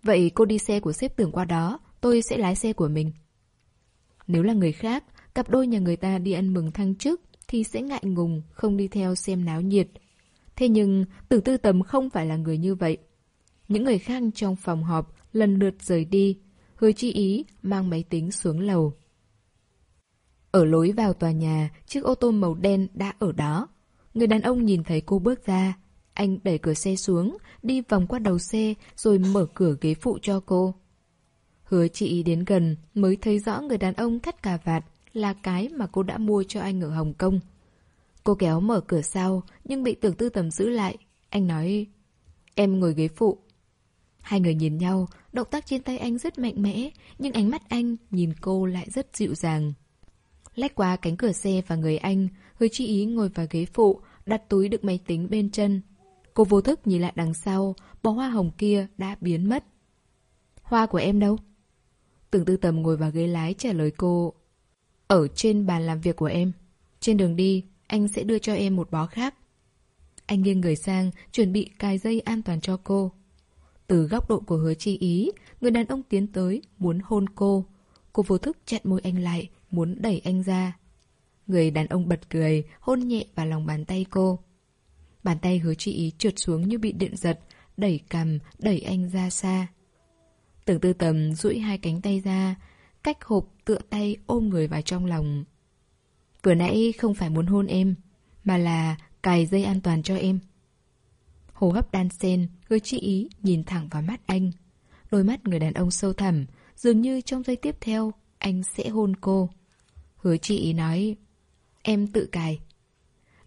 Speaker 1: Vậy cô đi xe của xếp tưởng qua đó, tôi sẽ lái xe của mình. Nếu là người khác, cặp đôi nhà người ta đi ăn mừng thăng chức thì sẽ ngại ngùng, không đi theo xem náo nhiệt. Thế nhưng, tử tư tầm không phải là người như vậy. Những người khác trong phòng họp lần lượt rời đi. Hứa chi ý mang máy tính xuống lầu. Ở lối vào tòa nhà, chiếc ô tô màu đen đã ở đó. Người đàn ông nhìn thấy cô bước ra. Anh đẩy cửa xe xuống, đi vòng qua đầu xe rồi mở cửa ghế phụ cho cô. Hứa chị đến gần mới thấy rõ người đàn ông thắt cà vạt là cái mà cô đã mua cho anh ở Hồng Kông. Cô kéo mở cửa sau nhưng bị tưởng tư tầm giữ lại. Anh nói, em ngồi ghế phụ. Hai người nhìn nhau, động tác trên tay anh rất mạnh mẽ, nhưng ánh mắt anh nhìn cô lại rất dịu dàng. Lách qua cánh cửa xe và người anh, Hứa chi ý ngồi vào ghế phụ, đặt túi đựng máy tính bên chân. Cô vô thức nhìn lại đằng sau, bó hoa hồng kia đã biến mất. Hoa của em đâu? Tưởng tư tầm ngồi vào ghế lái trả lời cô. Ở trên bàn làm việc của em. Trên đường đi, anh sẽ đưa cho em một bó khác. Anh nghiêng người sang, chuẩn bị cài dây an toàn cho cô. Từ góc độ của hứa chi ý, người đàn ông tiến tới, muốn hôn cô. Cô vô thức chặn môi anh lại, muốn đẩy anh ra. Người đàn ông bật cười, hôn nhẹ vào lòng bàn tay cô. Bàn tay hứa chi ý trượt xuống như bị điện giật, đẩy cầm, đẩy anh ra xa. Tưởng tư tầm duỗi hai cánh tay ra, cách hộp tựa tay ôm người vào trong lòng. Vừa nãy không phải muốn hôn em, mà là cài dây an toàn cho em. Hồ hấp đan sen, hứa chi ý nhìn thẳng vào mắt anh. Đôi mắt người đàn ông sâu thẳm, dường như trong giây tiếp theo, anh sẽ hôn cô. Hứa chị nói, em tự cài.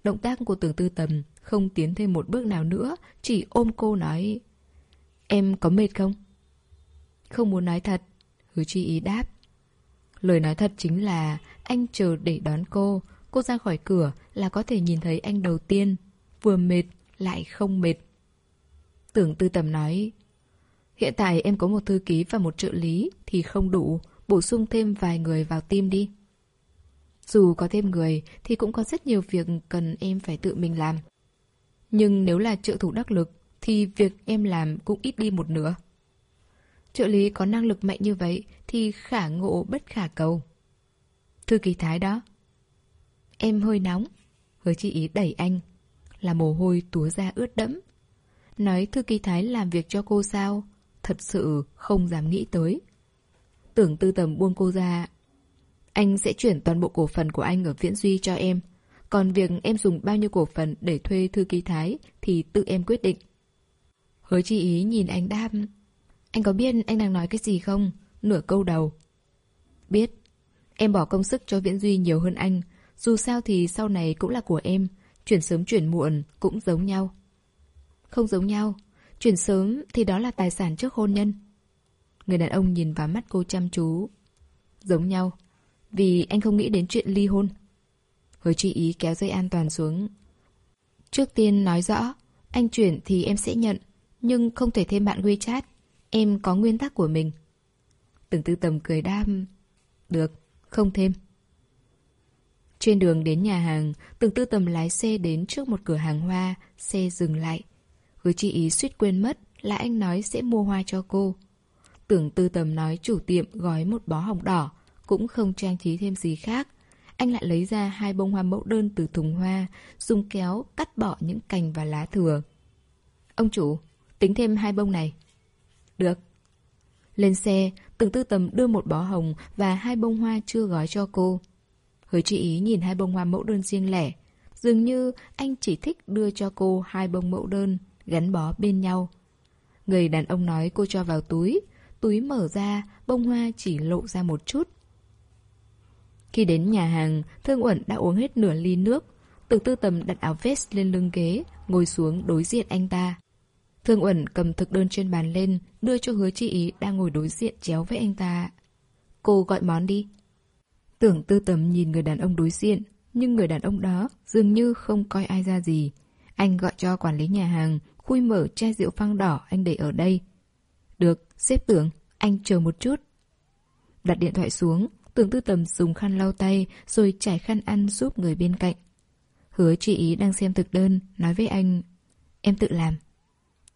Speaker 1: Động tác của tưởng tư tầm không tiến thêm một bước nào nữa, chỉ ôm cô nói, em có mệt không? Không muốn nói thật, hứa chi ý đáp. Lời nói thật chính là anh chờ để đón cô, cô ra khỏi cửa là có thể nhìn thấy anh đầu tiên, vừa mệt lại không mệt. Tưởng tư tầm nói, hiện tại em có một thư ký và một trợ lý thì không đủ, bổ sung thêm vài người vào team đi. Dù có thêm người, thì cũng có rất nhiều việc cần em phải tự mình làm. Nhưng nếu là trợ thủ đắc lực, thì việc em làm cũng ít đi một nửa. Trợ lý có năng lực mạnh như vậy, thì khả ngộ bất khả cầu. Thư ký thái đó. Em hơi nóng. Hứa chị ý đẩy anh. Là mồ hôi túa ra ướt đẫm. Nói thư ký thái làm việc cho cô sao? Thật sự không dám nghĩ tới. Tưởng tư tầm buông cô ra. Anh sẽ chuyển toàn bộ cổ phần của anh ở Viễn Duy cho em. Còn việc em dùng bao nhiêu cổ phần để thuê thư ký thái thì tự em quyết định. Hứa chi ý nhìn anh đáp. Anh có biết anh đang nói cái gì không? Nửa câu đầu. Biết. Em bỏ công sức cho Viễn Duy nhiều hơn anh. Dù sao thì sau này cũng là của em. Chuyển sớm chuyển muộn cũng giống nhau. Không giống nhau. Chuyển sớm thì đó là tài sản trước hôn nhân. Người đàn ông nhìn vào mắt cô chăm chú. Giống nhau. Vì anh không nghĩ đến chuyện ly hôn. Hứa chi ý kéo dây an toàn xuống. Trước tiên nói rõ, anh chuyển thì em sẽ nhận, nhưng không thể thêm bạn WeChat. Em có nguyên tắc của mình. Từng tư tầm cười đam. Được, không thêm. Trên đường đến nhà hàng, từng tư tầm lái xe đến trước một cửa hàng hoa, xe dừng lại. Hứa chi ý suýt quên mất là anh nói sẽ mua hoa cho cô. Tưởng tư tầm nói chủ tiệm gói một bó hồng đỏ, cũng không trang trí thêm gì khác. Anh lại lấy ra hai bông hoa mẫu đơn từ thùng hoa, dùng kéo cắt bỏ những cành và lá thừa. Ông chủ, tính thêm hai bông này. Được. Lên xe, từng tư tầm đưa một bó hồng và hai bông hoa chưa gói cho cô. Hứa chị ý nhìn hai bông hoa mẫu đơn riêng lẻ. Dường như anh chỉ thích đưa cho cô hai bông mẫu đơn, gắn bó bên nhau. Người đàn ông nói cô cho vào túi. Túi mở ra, bông hoa chỉ lộ ra một chút. Khi đến nhà hàng, Thương Uẩn đã uống hết nửa ly nước. Từ tư tầm đặt áo vest lên lưng ghế, ngồi xuống đối diện anh ta. Thương Uẩn cầm thực đơn trên bàn lên, đưa cho hứa chi ý đang ngồi đối diện chéo với anh ta. Cô gọi món đi. Tưởng tư tầm nhìn người đàn ông đối diện, nhưng người đàn ông đó dường như không coi ai ra gì. Anh gọi cho quản lý nhà hàng, khui mở chai rượu phang đỏ anh để ở đây. Được, xếp tưởng, anh chờ một chút. Đặt điện thoại xuống, tưởng tư tầm dùng khăn lau tay rồi trải khăn ăn giúp người bên cạnh. Hứa chị ý đang xem thực đơn, nói với anh, em tự làm.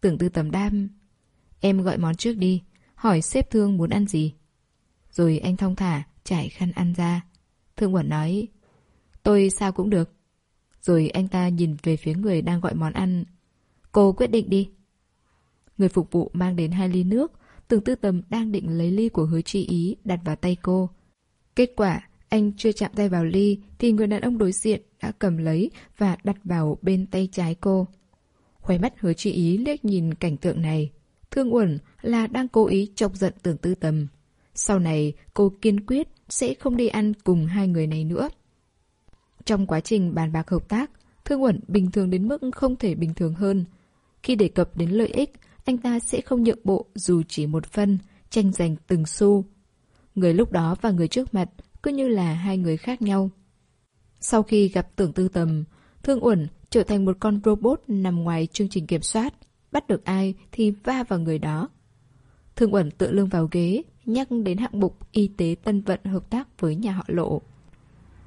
Speaker 1: Tưởng tư tầm đam, em gọi món trước đi, hỏi xếp thương muốn ăn gì. Rồi anh thong thả, trải khăn ăn ra. Thương Quẩn nói, tôi sao cũng được. Rồi anh ta nhìn về phía người đang gọi món ăn. Cô quyết định đi. Người phục vụ mang đến hai ly nước, Tưởng tư tầm đang định lấy ly của hứa chi ý đặt vào tay cô. Kết quả, anh chưa chạm tay vào ly thì người đàn ông đối diện đã cầm lấy và đặt vào bên tay trái cô. Khóe mắt hứa chị ý liếc nhìn cảnh tượng này. Thương uẩn là đang cố ý chọc giận tưởng tư tầm. Sau này cô kiên quyết sẽ không đi ăn cùng hai người này nữa. Trong quá trình bàn bạc hợp tác, Thương uẩn bình thường đến mức không thể bình thường hơn. Khi đề cập đến lợi ích, anh ta sẽ không nhượng bộ dù chỉ một phân, tranh giành từng xu. Người lúc đó và người trước mặt cứ như là hai người khác nhau. Sau khi gặp tưởng tư tầm, Thương Uẩn trở thành một con robot nằm ngoài chương trình kiểm soát, bắt được ai thì va vào người đó. Thương Uẩn tựa lưng vào ghế, nhắc đến hạng mục y tế tân vận hợp tác với nhà họ Lộ.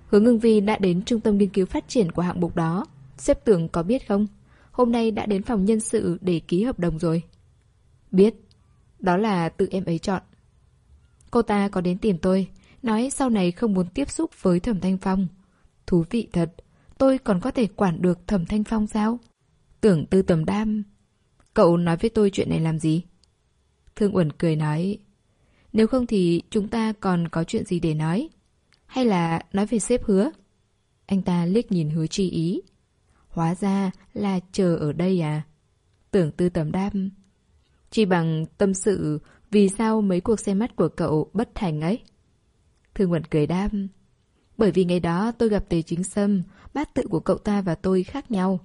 Speaker 1: Hướng ngưng vi đã đến trung tâm nghiên cứu phát triển của hạng mục đó. Xếp tưởng có biết không? Hôm nay đã đến phòng nhân sự để ký hợp đồng rồi. Biết. Đó là tự em ấy chọn. Cô ta có đến tìm tôi, nói sau này không muốn tiếp xúc với Thẩm Thanh Phong. Thú vị thật, tôi còn có thể quản được Thẩm Thanh Phong sao? Tưởng tư tầm đam. Cậu nói với tôi chuyện này làm gì? Thương Uẩn cười nói. Nếu không thì chúng ta còn có chuyện gì để nói? Hay là nói về sếp hứa? Anh ta liếc nhìn hứa chi ý. Hóa ra là chờ ở đây à? Tưởng tư tầm đam. Chỉ bằng tâm sự vì sao mấy cuộc xem mắt của cậu bất thành ấy? Thương Nguyễn cười đam. Bởi vì ngày đó tôi gặp Tề Chính Sâm, bát tự của cậu ta và tôi khác nhau.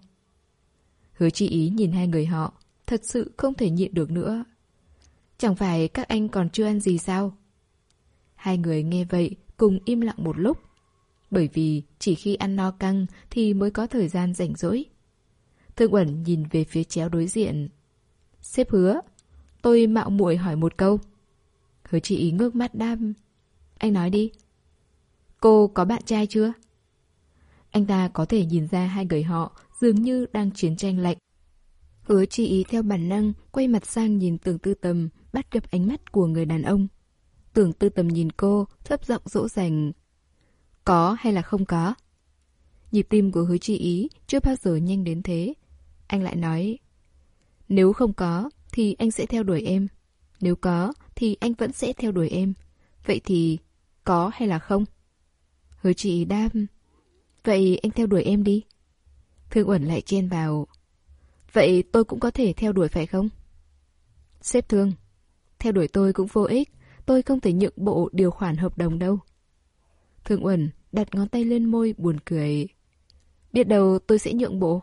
Speaker 1: Hứa chi ý nhìn hai người họ, thật sự không thể nhịn được nữa. Chẳng phải các anh còn chưa ăn gì sao? Hai người nghe vậy cùng im lặng một lúc. Bởi vì chỉ khi ăn no căng thì mới có thời gian rảnh rỗi. Thương Uẩn nhìn về phía chéo đối diện. xếp hứa, tôi mạo muội hỏi một câu. Hứa chị ý ngước mắt đam. Anh nói đi. Cô có bạn trai chưa? Anh ta có thể nhìn ra hai người họ dường như đang chiến tranh lạnh. Hứa chị ý theo bản năng quay mặt sang nhìn tưởng tư tầm, bắt gặp ánh mắt của người đàn ông. Tưởng tư tầm nhìn cô, thấp giọng dỗ dành. Có hay là không có? Nhịp tim của hứa chị ý chưa bao giờ nhanh đến thế. Anh lại nói, Nếu không có thì anh sẽ theo đuổi em. Nếu có, thì anh vẫn sẽ theo đuổi em. Vậy thì có hay là không? Hứa chị đam. Vậy anh theo đuổi em đi. Thương Uẩn lại chen vào. Vậy tôi cũng có thể theo đuổi phải không? Sếp thương. Theo đuổi tôi cũng vô ích. Tôi không thể nhượng bộ điều khoản hợp đồng đâu. Thương Uẩn đặt ngón tay lên môi buồn cười. Biết đâu tôi sẽ nhượng bộ.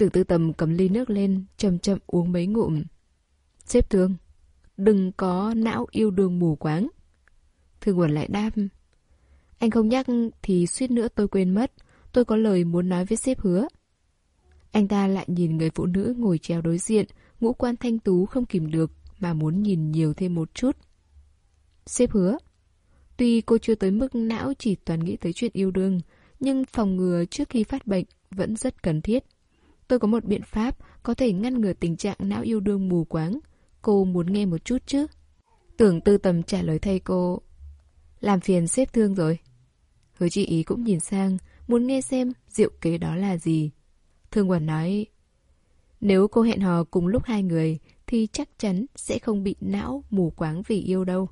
Speaker 1: Tưởng tư tầm cầm ly nước lên, chậm chậm uống mấy ngụm. xếp thương. Đừng có não yêu đương mù quáng. Thương quần lại đáp. Anh không nhắc thì suýt nữa tôi quên mất. Tôi có lời muốn nói với sếp hứa. Anh ta lại nhìn người phụ nữ ngồi treo đối diện, ngũ quan thanh tú không kìm được mà muốn nhìn nhiều thêm một chút. Sếp hứa. Tuy cô chưa tới mức não chỉ toàn nghĩ tới chuyện yêu đương, nhưng phòng ngừa trước khi phát bệnh vẫn rất cần thiết. Tôi có một biện pháp có thể ngăn ngừa tình trạng não yêu đương mù quáng. Cô muốn nghe một chút chứ? Tưởng tư tầm trả lời thay cô. Làm phiền xếp thương rồi. Hứa chị ý cũng nhìn sang, muốn nghe xem diệu kế đó là gì. Thương quản nói, nếu cô hẹn hò cùng lúc hai người, thì chắc chắn sẽ không bị não mù quáng vì yêu đâu.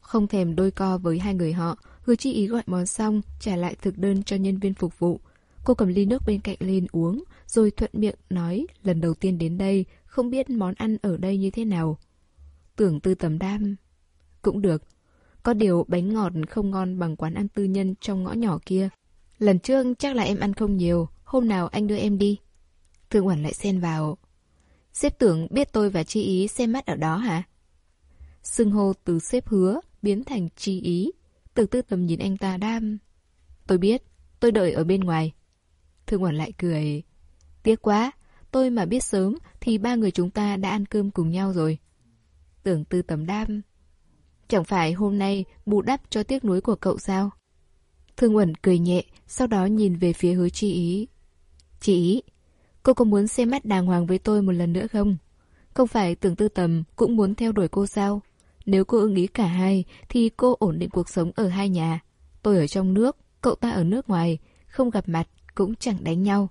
Speaker 1: Không thèm đôi co với hai người họ, hứa chi ý gọi món xong, trả lại thực đơn cho nhân viên phục vụ. Cô cầm ly nước bên cạnh lên uống, rồi thuận miệng nói lần đầu tiên đến đây, không biết món ăn ở đây như thế nào. Tưởng tư tầm đam. Cũng được. Có điều bánh ngọt không ngon bằng quán ăn tư nhân trong ngõ nhỏ kia. Lần trước chắc là em ăn không nhiều, hôm nào anh đưa em đi. Thương Uẩn lại xen vào. Sếp tưởng biết tôi và chi ý xem mắt ở đó hả? Sưng hô từ sếp hứa biến thành chi ý. Từ tư tầm nhìn anh ta đam. Tôi biết, tôi đợi ở bên ngoài. Thương Uẩn lại cười. Tiếc quá, tôi mà biết sớm thì ba người chúng ta đã ăn cơm cùng nhau rồi. Tưởng tư tầm đam. Chẳng phải hôm nay bù đắp cho tiếc nuối của cậu sao? Thương Uẩn cười nhẹ, sau đó nhìn về phía hứa chi ý. Chị ý, cô có muốn xem mắt đàng hoàng với tôi một lần nữa không? Không phải tưởng tư tầm cũng muốn theo đuổi cô sao? Nếu cô ưng ý cả hai, thì cô ổn định cuộc sống ở hai nhà. Tôi ở trong nước, cậu ta ở nước ngoài, không gặp mặt cũng chẳng đánh nhau.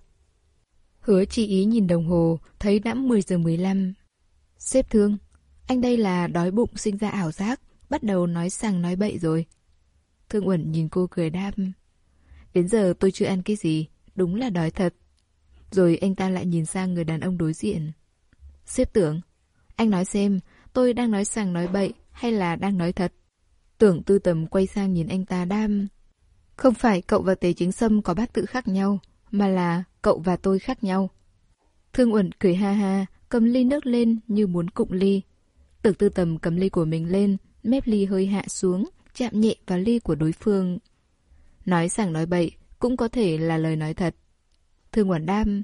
Speaker 1: Hứa chi ý nhìn đồng hồ, thấy đã 10 giờ 15. Xếp thương, Anh đây là đói bụng sinh ra ảo giác, bắt đầu nói sằng nói bậy rồi. Thương Uẩn nhìn cô cười đam. Đến giờ tôi chưa ăn cái gì, đúng là đói thật. Rồi anh ta lại nhìn sang người đàn ông đối diện. Xếp tưởng, anh nói xem, tôi đang nói sằng nói bậy hay là đang nói thật? Tưởng tư tầm quay sang nhìn anh ta đam. Không phải cậu và Tề Chính Sâm có bát tự khác nhau, mà là cậu và tôi khác nhau. Thương Uẩn cười ha ha, cầm ly nước lên như muốn cụng ly. Tưởng tư tầm cầm ly của mình lên, mép ly hơi hạ xuống, chạm nhẹ vào ly của đối phương. Nói sảng nói bậy, cũng có thể là lời nói thật. Thương Uẩn đam.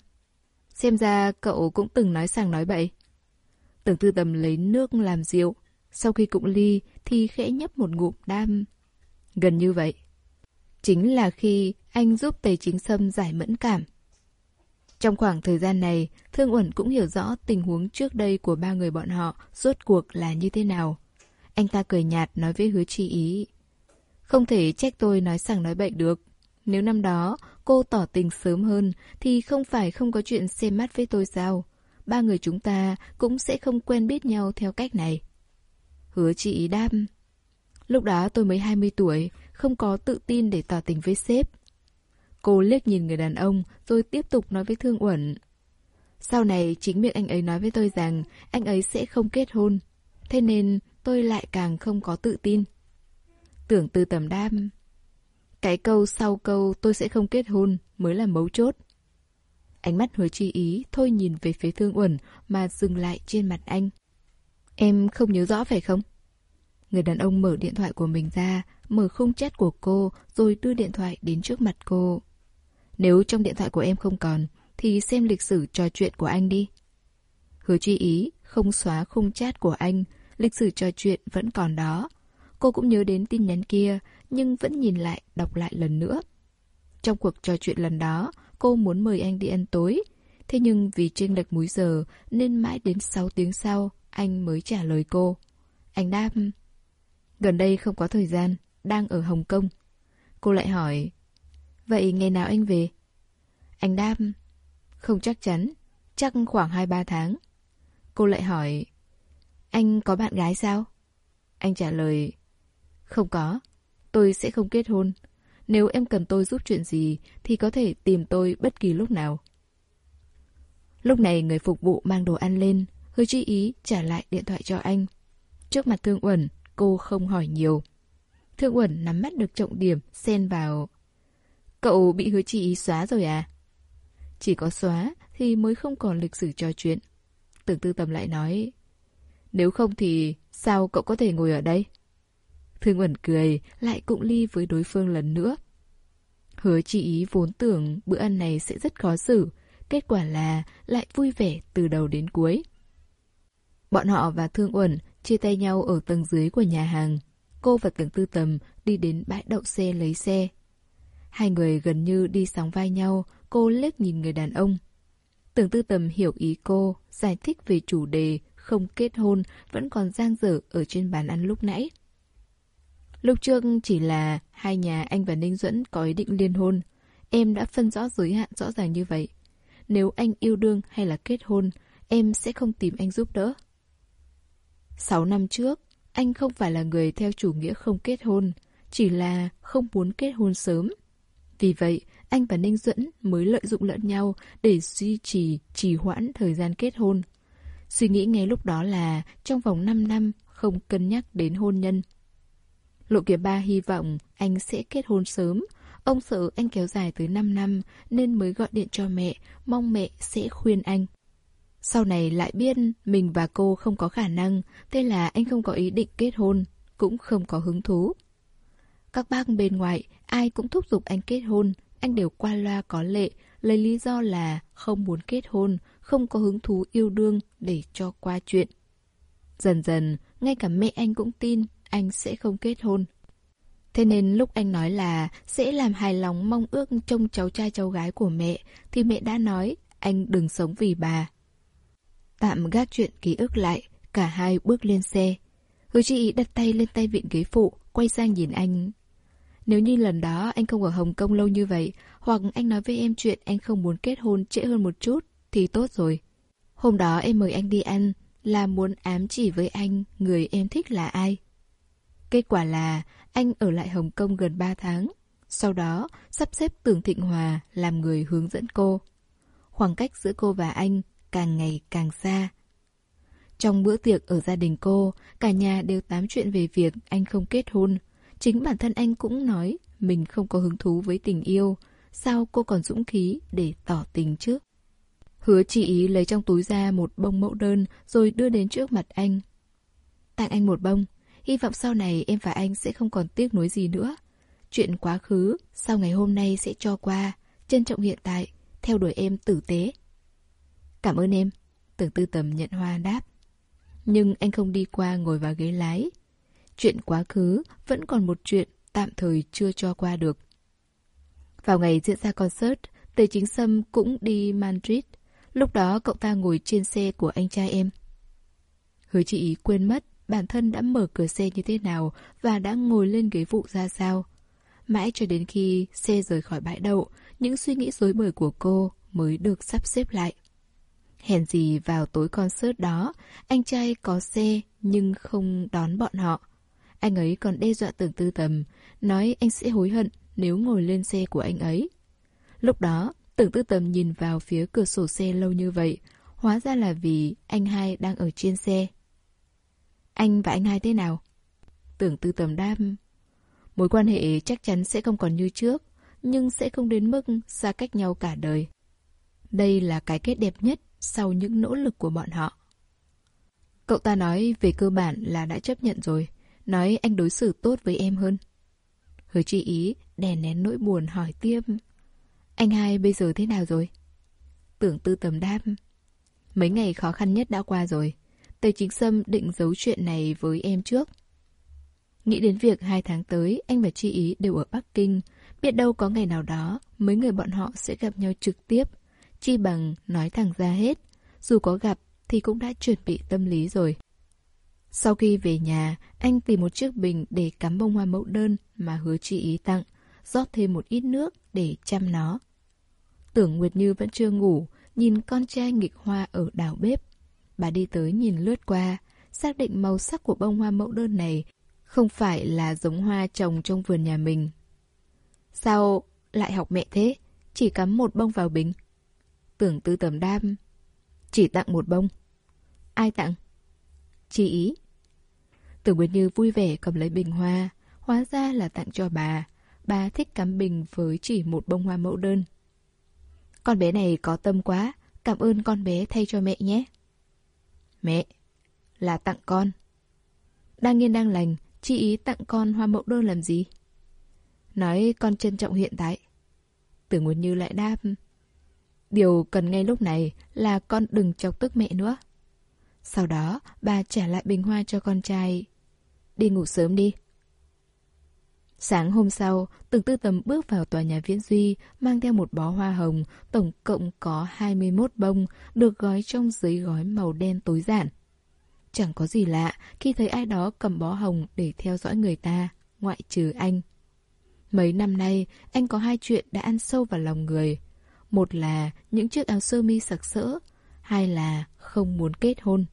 Speaker 1: Xem ra cậu cũng từng nói sảng nói bậy. Tưởng tư tầm lấy nước làm rượu. Sau khi cụng ly thì khẽ nhấp một ngụm đam. Gần như vậy. Chính là khi anh giúp Tề Chính Sâm giải mẫn cảm. Trong khoảng thời gian này, Thương Uẩn cũng hiểu rõ tình huống trước đây của ba người bọn họ rốt cuộc là như thế nào. Anh ta cười nhạt nói với hứa chi ý. Không thể trách tôi nói sảng nói bệnh được. Nếu năm đó cô tỏ tình sớm hơn thì không phải không có chuyện xem mắt với tôi sao? Ba người chúng ta cũng sẽ không quen biết nhau theo cách này. Hứa chị ý đam Lúc đó tôi mới 20 tuổi, không có tự tin để tỏ tình với sếp. Cô liếc nhìn người đàn ông rồi tiếp tục nói với Thương Uẩn. Sau này chính miệng anh ấy nói với tôi rằng anh ấy sẽ không kết hôn. Thế nên tôi lại càng không có tự tin. Tưởng từ tầm đam. Cái câu sau câu tôi sẽ không kết hôn mới là mấu chốt. Ánh mắt hứa chi ý thôi nhìn về phía Thương Uẩn mà dừng lại trên mặt anh. Em không nhớ rõ phải không? Người đàn ông mở điện thoại của mình ra, mở khung chat của cô rồi đưa điện thoại đến trước mặt cô. Nếu trong điện thoại của em không còn, thì xem lịch sử trò chuyện của anh đi. Hứa truy ý, không xóa khung chat của anh, lịch sử trò chuyện vẫn còn đó. Cô cũng nhớ đến tin nhắn kia, nhưng vẫn nhìn lại, đọc lại lần nữa. Trong cuộc trò chuyện lần đó, cô muốn mời anh đi ăn tối. Thế nhưng vì chênh lệch múi giờ nên mãi đến 6 tiếng sau, anh mới trả lời cô. Anh đáp, gần đây không có thời gian, đang ở Hồng Kông. Cô lại hỏi, Vậy ngày nào anh về? Anh đáp, không chắc chắn, chắc khoảng 2-3 tháng. Cô lại hỏi, anh có bạn gái sao? Anh trả lời, không có, tôi sẽ không kết hôn. Nếu em cần tôi giúp chuyện gì thì có thể tìm tôi bất kỳ lúc nào. Lúc này người phục vụ mang đồ ăn lên, hơi chú ý trả lại điện thoại cho anh. Trước mặt Thương Uẩn, cô không hỏi nhiều. Thương Uẩn nắm mắt được trọng điểm, xen vào Cậu bị hứa chị xóa rồi à? Chỉ có xóa thì mới không còn lịch sử trò chuyện. Tưởng tư tầm lại nói, nếu không thì sao cậu có thể ngồi ở đây? Thương ẩn cười, lại cụng ly với đối phương lần nữa. Hứa chị ý vốn tưởng bữa ăn này sẽ rất khó xử, kết quả là lại vui vẻ từ đầu đến cuối. Bọn họ và Thương Uẩn chia tay nhau ở tầng dưới của nhà hàng. Cô và Tưởng Tư Tầm đi đến bãi đậu xe lấy xe. Hai người gần như đi sóng vai nhau, cô liếc nhìn người đàn ông. Tưởng tư tầm hiểu ý cô, giải thích về chủ đề không kết hôn vẫn còn giang dở ở trên bàn ăn lúc nãy. Lúc trước chỉ là hai nhà anh và Ninh Duẫn có ý định liên hôn. Em đã phân rõ giới hạn rõ ràng như vậy. Nếu anh yêu đương hay là kết hôn, em sẽ không tìm anh giúp đỡ. Sáu năm trước, anh không phải là người theo chủ nghĩa không kết hôn, chỉ là không muốn kết hôn sớm. Vì vậy, anh và Ninh Duẫn mới lợi dụng lẫn nhau để duy trì, trì hoãn thời gian kết hôn. Suy nghĩ ngay lúc đó là trong vòng 5 năm không cân nhắc đến hôn nhân. Lộ Kiếm Ba hy vọng anh sẽ kết hôn sớm. Ông sợ anh kéo dài tới 5 năm nên mới gọi điện cho mẹ, mong mẹ sẽ khuyên anh. Sau này lại biết mình và cô không có khả năng, thế là anh không có ý định kết hôn, cũng không có hứng thú. Các bác bên ngoài, ai cũng thúc giục anh kết hôn, anh đều qua loa có lệ, lấy lý do là không muốn kết hôn, không có hứng thú yêu đương để cho qua chuyện. Dần dần, ngay cả mẹ anh cũng tin anh sẽ không kết hôn. Thế nên lúc anh nói là sẽ làm hài lòng mong ước trông cháu trai cháu gái của mẹ, thì mẹ đã nói anh đừng sống vì bà. Tạm gác chuyện ký ức lại, cả hai bước lên xe. Hứa chị đặt tay lên tay vịn ghế phụ, quay sang nhìn anh nếu như lần đó anh không ở Hồng Kông lâu như vậy, hoặc anh nói với em chuyện anh không muốn kết hôn trễ hơn một chút, thì tốt rồi. Hôm đó em mời anh đi ăn, là muốn ám chỉ với anh người em thích là ai. Kết quả là anh ở lại Hồng Kông gần 3 tháng. Sau đó, sắp xếp Tưởng Thịnh Hòa làm người hướng dẫn cô. Khoảng cách giữa cô và anh càng ngày càng xa. Trong bữa tiệc ở gia đình cô, cả nhà đều tám chuyện về việc anh không kết hôn. Chính bản thân anh cũng nói mình không có hứng thú với tình yêu. Sao cô còn dũng khí để tỏ tình chứ? Hứa chị ý lấy trong túi ra một bông mẫu đơn rồi đưa đến trước mặt anh. Tặng anh một bông, hy vọng sau này em và anh sẽ không còn tiếc nuối gì nữa. Chuyện quá khứ, sau ngày hôm nay sẽ cho qua, trân trọng hiện tại, theo đuổi em tử tế. Cảm ơn em, tưởng tư tầm nhận hoa đáp. Nhưng anh không đi qua ngồi vào ghế lái. Chuyện quá khứ vẫn còn một chuyện tạm thời chưa cho qua được. Vào ngày diễn ra concert, Tề Chính Sâm cũng đi Madrid. Lúc đó cậu ta ngồi trên xe của anh trai em. Hứa chị ý quên mất bản thân đã mở cửa xe như thế nào và đã ngồi lên ghế phụ ra sao. Mãi cho đến khi xe rời khỏi bãi đậu, những suy nghĩ rối bời của cô mới được sắp xếp lại. Hèn gì vào tối concert đó, anh trai có xe nhưng không đón bọn họ. Anh ấy còn đe dọa tưởng tư tầm, nói anh sẽ hối hận nếu ngồi lên xe của anh ấy. Lúc đó, tưởng tư tầm nhìn vào phía cửa sổ xe lâu như vậy, hóa ra là vì anh hai đang ở trên xe. Anh và anh hai thế nào? Tưởng tư tầm đam. Mối quan hệ chắc chắn sẽ không còn như trước, nhưng sẽ không đến mức xa cách nhau cả đời. Đây là cái kết đẹp nhất sau những nỗ lực của bọn họ. Cậu ta nói về cơ bản là đã chấp nhận rồi, nói anh đối xử tốt với em hơn. Hứa chị ý đè nén nỗi buồn hỏi tiếp. Anh hai bây giờ thế nào rồi? Tưởng tư tầm đáp. Mấy ngày khó khăn nhất đã qua rồi. Tề Chính Sâm định giấu chuyện này với em trước. Nghĩ đến việc hai tháng tới anh và Chi Ý đều ở Bắc Kinh, biết đâu có ngày nào đó mấy người bọn họ sẽ gặp nhau trực tiếp. Chi bằng nói thẳng ra hết, dù có gặp thì cũng đã chuẩn bị tâm lý rồi. Sau khi về nhà, anh tìm một chiếc bình để cắm bông hoa mẫu đơn mà hứa Chi Ý tặng, rót thêm một ít nước để chăm nó. Tưởng Nguyệt Như vẫn chưa ngủ, nhìn con trai nghịch hoa ở đảo bếp. Bà đi tới nhìn lướt qua, xác định màu sắc của bông hoa mẫu đơn này không phải là giống hoa trồng trong vườn nhà mình. Sao lại học mẹ thế? Chỉ cắm một bông vào bình. Tưởng tư tầm đam. Chỉ tặng một bông. Ai tặng? Chi ý. Tưởng Nguyệt Như vui vẻ cầm lấy bình hoa. Hóa ra là tặng cho bà. Bà thích cắm bình với chỉ một bông hoa mẫu đơn. Con bé này có tâm quá. Cảm ơn con bé thay cho mẹ nhé. Mẹ, là tặng con. Đang yên đang lành, chị ý tặng con hoa mẫu đơn làm gì? Nói con trân trọng hiện tại. Tưởng Nguyệt Như lại đáp. Điều cần ngay lúc này là con đừng chọc tức mẹ nữa. Sau đó, bà trả lại bình hoa cho con trai. Đi ngủ sớm đi. Sáng hôm sau, từng Tư Tầm bước vào tòa nhà Viễn Duy, mang theo một bó hoa hồng, tổng cộng có 21 bông, được gói trong giấy gói màu đen tối giản. Chẳng có gì lạ khi thấy ai đó cầm bó hồng để theo dõi người ta, ngoại trừ anh. Mấy năm nay, anh có hai chuyện đã ăn sâu vào lòng người. Một là những chiếc áo sơ mi sặc sỡ, hay là không muốn kết hôn.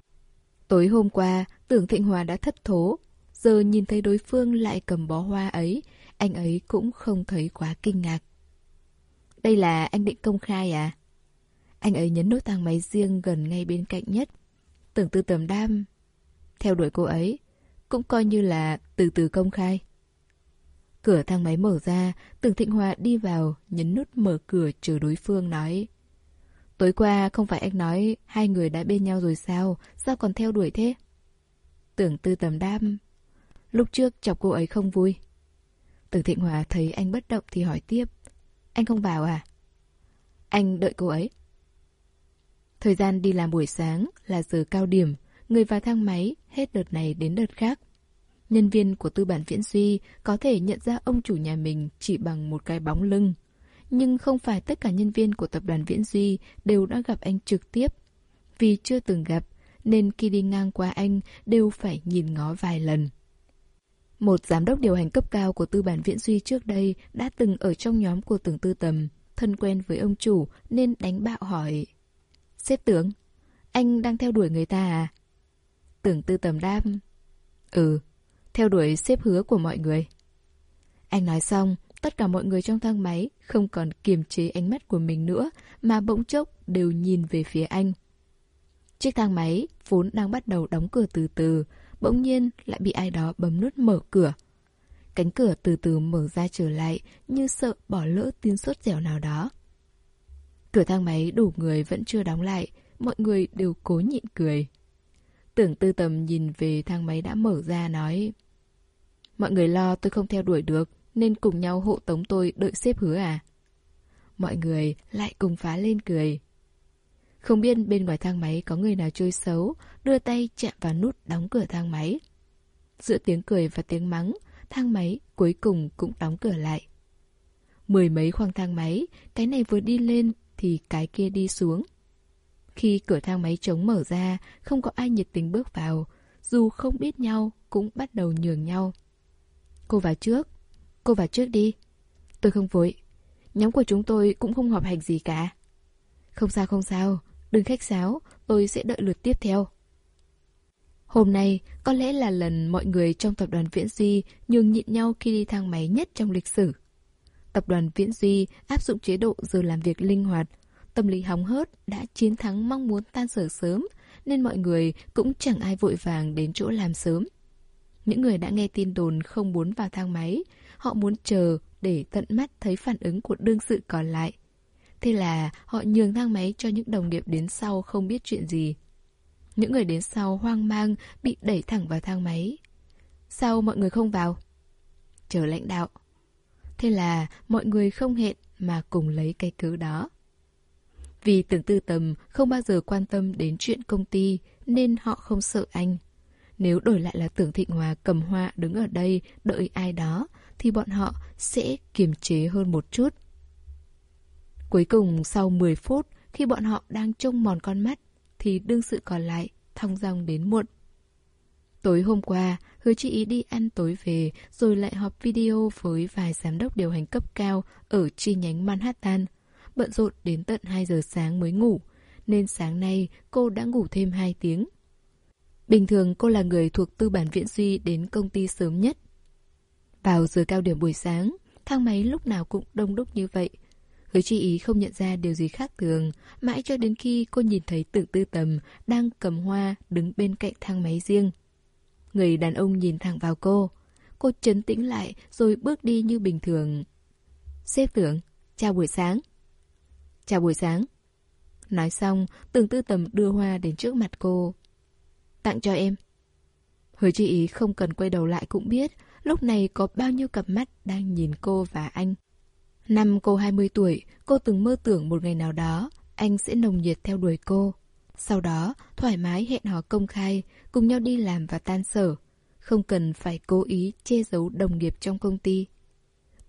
Speaker 1: Tối hôm qua, tưởng Thịnh Hòa đã thất thố. Giờ nhìn thấy đối phương lại cầm bó hoa ấy, anh ấy cũng không thấy quá kinh ngạc. Đây là anh định công khai à? Anh ấy nhấn nút thang máy riêng gần ngay bên cạnh nhất. Tưởng tư tầm đam. Theo đuổi cô ấy, cũng coi như là từ từ công khai. Cửa thang máy mở ra, Tưởng Thịnh Hòa đi vào, nhấn nút mở cửa chờ đối phương nói. Tối qua không phải anh nói hai người đã bên nhau rồi sao, sao còn theo đuổi thế? Tưởng tư tầm đam. Lúc trước chọc cô ấy không vui. Tưởng Thịnh Hòa thấy anh bất động thì hỏi tiếp. Anh không vào à? Anh đợi cô ấy. Thời gian đi làm buổi sáng là giờ cao điểm, người vào thang máy hết đợt này đến đợt khác. Nhân viên của tư bản viễn Suy có thể nhận ra ông chủ nhà mình chỉ bằng một cái bóng lưng. Nhưng không phải tất cả nhân viên của tập đoàn Viễn Duy đều đã gặp anh trực tiếp. Vì chưa từng gặp, nên khi đi ngang qua anh đều phải nhìn ngó vài lần. Một giám đốc điều hành cấp cao của tư bản Viễn Duy trước đây đã từng ở trong nhóm của tưởng tư tầm, thân quen với ông chủ nên đánh bạo hỏi. Xếp tướng, anh đang theo đuổi người ta à? Tưởng tư tầm đáp. Ừ, theo đuổi xếp hứa của mọi người. Anh nói xong, tất cả mọi người trong thang máy không còn kiềm chế ánh mắt của mình nữa mà bỗng chốc đều nhìn về phía anh. Chiếc thang máy vốn đang bắt đầu đóng cửa từ từ, bỗng nhiên lại bị ai đó bấm nút mở cửa. Cánh cửa từ từ mở ra trở lại như sợ bỏ lỡ tin sốt dẻo nào đó. Cửa thang máy đủ người vẫn chưa đóng lại, mọi người đều cố nhịn cười. Tưởng tư tầm nhìn về thang máy đã mở ra nói Mọi người lo tôi không theo đuổi được nên cùng nhau hộ tống tôi đợi xếp hứa à Mọi người lại cùng phá lên cười Không biết bên ngoài thang máy có người nào chơi xấu Đưa tay chạm vào nút đóng cửa thang máy Giữa tiếng cười và tiếng mắng Thang máy cuối cùng cũng đóng cửa lại Mười mấy khoang thang máy Cái này vừa đi lên Thì cái kia đi xuống khi cửa thang máy trống mở ra, không có ai nhiệt tình bước vào. Dù không biết nhau, cũng bắt đầu nhường nhau. Cô vào trước. Cô vào trước đi. Tôi không vội. Nhóm của chúng tôi cũng không họp hành gì cả. Không sao không sao, đừng khách sáo, tôi sẽ đợi lượt tiếp theo. Hôm nay có lẽ là lần mọi người trong tập đoàn Viễn Duy nhường nhịn nhau khi đi thang máy nhất trong lịch sử. Tập đoàn Viễn Duy áp dụng chế độ giờ làm việc linh hoạt, Tâm lý hóng hớt đã chiến thắng mong muốn tan sở sớm, nên mọi người cũng chẳng ai vội vàng đến chỗ làm sớm. Những người đã nghe tin đồn không muốn vào thang máy, họ muốn chờ để tận mắt thấy phản ứng của đương sự còn lại. Thế là họ nhường thang máy cho những đồng nghiệp đến sau không biết chuyện gì. Những người đến sau hoang mang bị đẩy thẳng vào thang máy. Sao mọi người không vào? Chờ lãnh đạo. Thế là mọi người không hẹn mà cùng lấy cái cớ đó. Vì tưởng tư tầm không bao giờ quan tâm đến chuyện công ty, nên họ không sợ anh. Nếu đổi lại là tưởng thịnh hòa cầm hoa đứng ở đây đợi ai đó thì bọn họ sẽ kiềm chế hơn một chút. Cuối cùng sau 10 phút khi bọn họ đang trông mòn con mắt thì đương sự còn lại thong dong đến muộn. Tối hôm qua, hứa chị ý đi ăn tối về rồi lại họp video với vài giám đốc điều hành cấp cao ở chi nhánh Manhattan – bận rộn đến tận 2 giờ sáng mới ngủ, nên sáng nay cô đã ngủ thêm 2 tiếng. Bình thường cô là người thuộc tư bản viễn duy đến công ty sớm nhất. Vào giờ cao điểm buổi sáng, thang máy lúc nào cũng đông đúc như vậy. Hứa chi ý không nhận ra điều gì khác thường, mãi cho đến khi cô nhìn thấy tưởng tư tầm đang cầm hoa đứng bên cạnh thang máy riêng. Người đàn ông nhìn thẳng vào cô. Cô chấn tĩnh lại rồi bước đi như bình thường. Xếp tưởng, chào buổi sáng. Chào buổi sáng. Nói xong, tưởng tư tầm đưa hoa đến trước mặt cô. Tặng cho em. Hứa chi ý không cần quay đầu lại cũng biết lúc này có bao nhiêu cặp mắt đang nhìn cô và anh. Năm cô 20 tuổi, cô từng mơ tưởng một ngày nào đó anh sẽ nồng nhiệt theo đuổi cô. Sau đó, thoải mái hẹn hò công khai, cùng nhau đi làm và tan sở. Không cần phải cố ý che giấu đồng nghiệp trong công ty.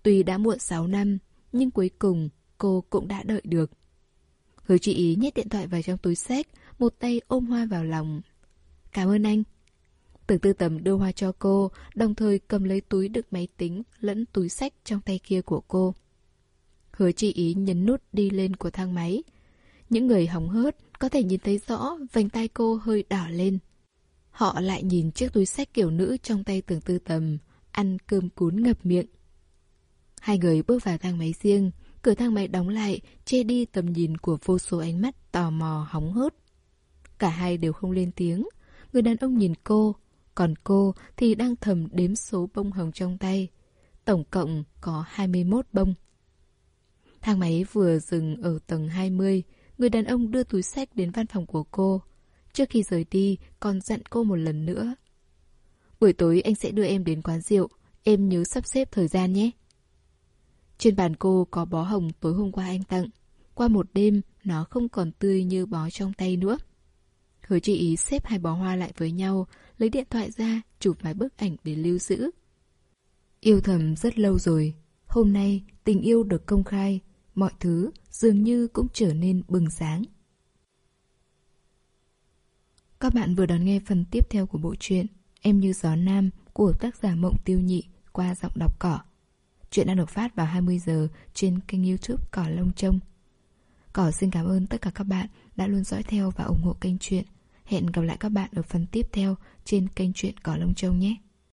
Speaker 1: Tuy đã muộn 6 năm, nhưng cuối cùng cô cũng đã đợi được. Hứa chị ý nhét điện thoại vào trong túi sách, một tay ôm hoa vào lòng. Cảm ơn anh. Tưởng tư tầm đưa hoa cho cô, đồng thời cầm lấy túi đựng máy tính lẫn túi sách trong tay kia của cô. Hứa chi ý nhấn nút đi lên của thang máy. Những người hóng hớt có thể nhìn thấy rõ vành tay cô hơi đỏ lên. Họ lại nhìn chiếc túi sách kiểu nữ trong tay tưởng tư tầm, ăn cơm cuốn ngập miệng. Hai người bước vào thang máy riêng, Cửa thang máy đóng lại, che đi tầm nhìn của vô số ánh mắt tò mò hóng hớt. Cả hai đều không lên tiếng. Người đàn ông nhìn cô, còn cô thì đang thầm đếm số bông hồng trong tay. Tổng cộng có 21 bông. Thang máy vừa dừng ở tầng 20, người đàn ông đưa túi sách đến văn phòng của cô. Trước khi rời đi, còn dặn cô một lần nữa. Buổi tối anh sẽ đưa em đến quán rượu, em nhớ sắp xếp thời gian nhé. Trên bàn cô có bó hồng tối hôm qua anh tặng. Qua một đêm, nó không còn tươi như bó trong tay nữa. Hứa chị ý xếp hai bó hoa lại với nhau, lấy điện thoại ra, chụp vài bức ảnh để lưu giữ. Yêu thầm rất lâu rồi. Hôm nay, tình yêu được công khai. Mọi thứ dường như cũng trở nên bừng sáng. Các bạn vừa đón nghe phần tiếp theo của bộ truyện Em như gió nam của tác giả Mộng Tiêu Nhị qua giọng đọc cỏ. Chuyện đang được phát vào 20 giờ trên kênh youtube Cỏ Lông Trông. Cỏ xin cảm ơn tất cả các bạn đã luôn dõi theo và ủng hộ kênh truyện. Hẹn gặp lại các bạn ở phần tiếp theo trên kênh truyện Cỏ Lông Châu nhé.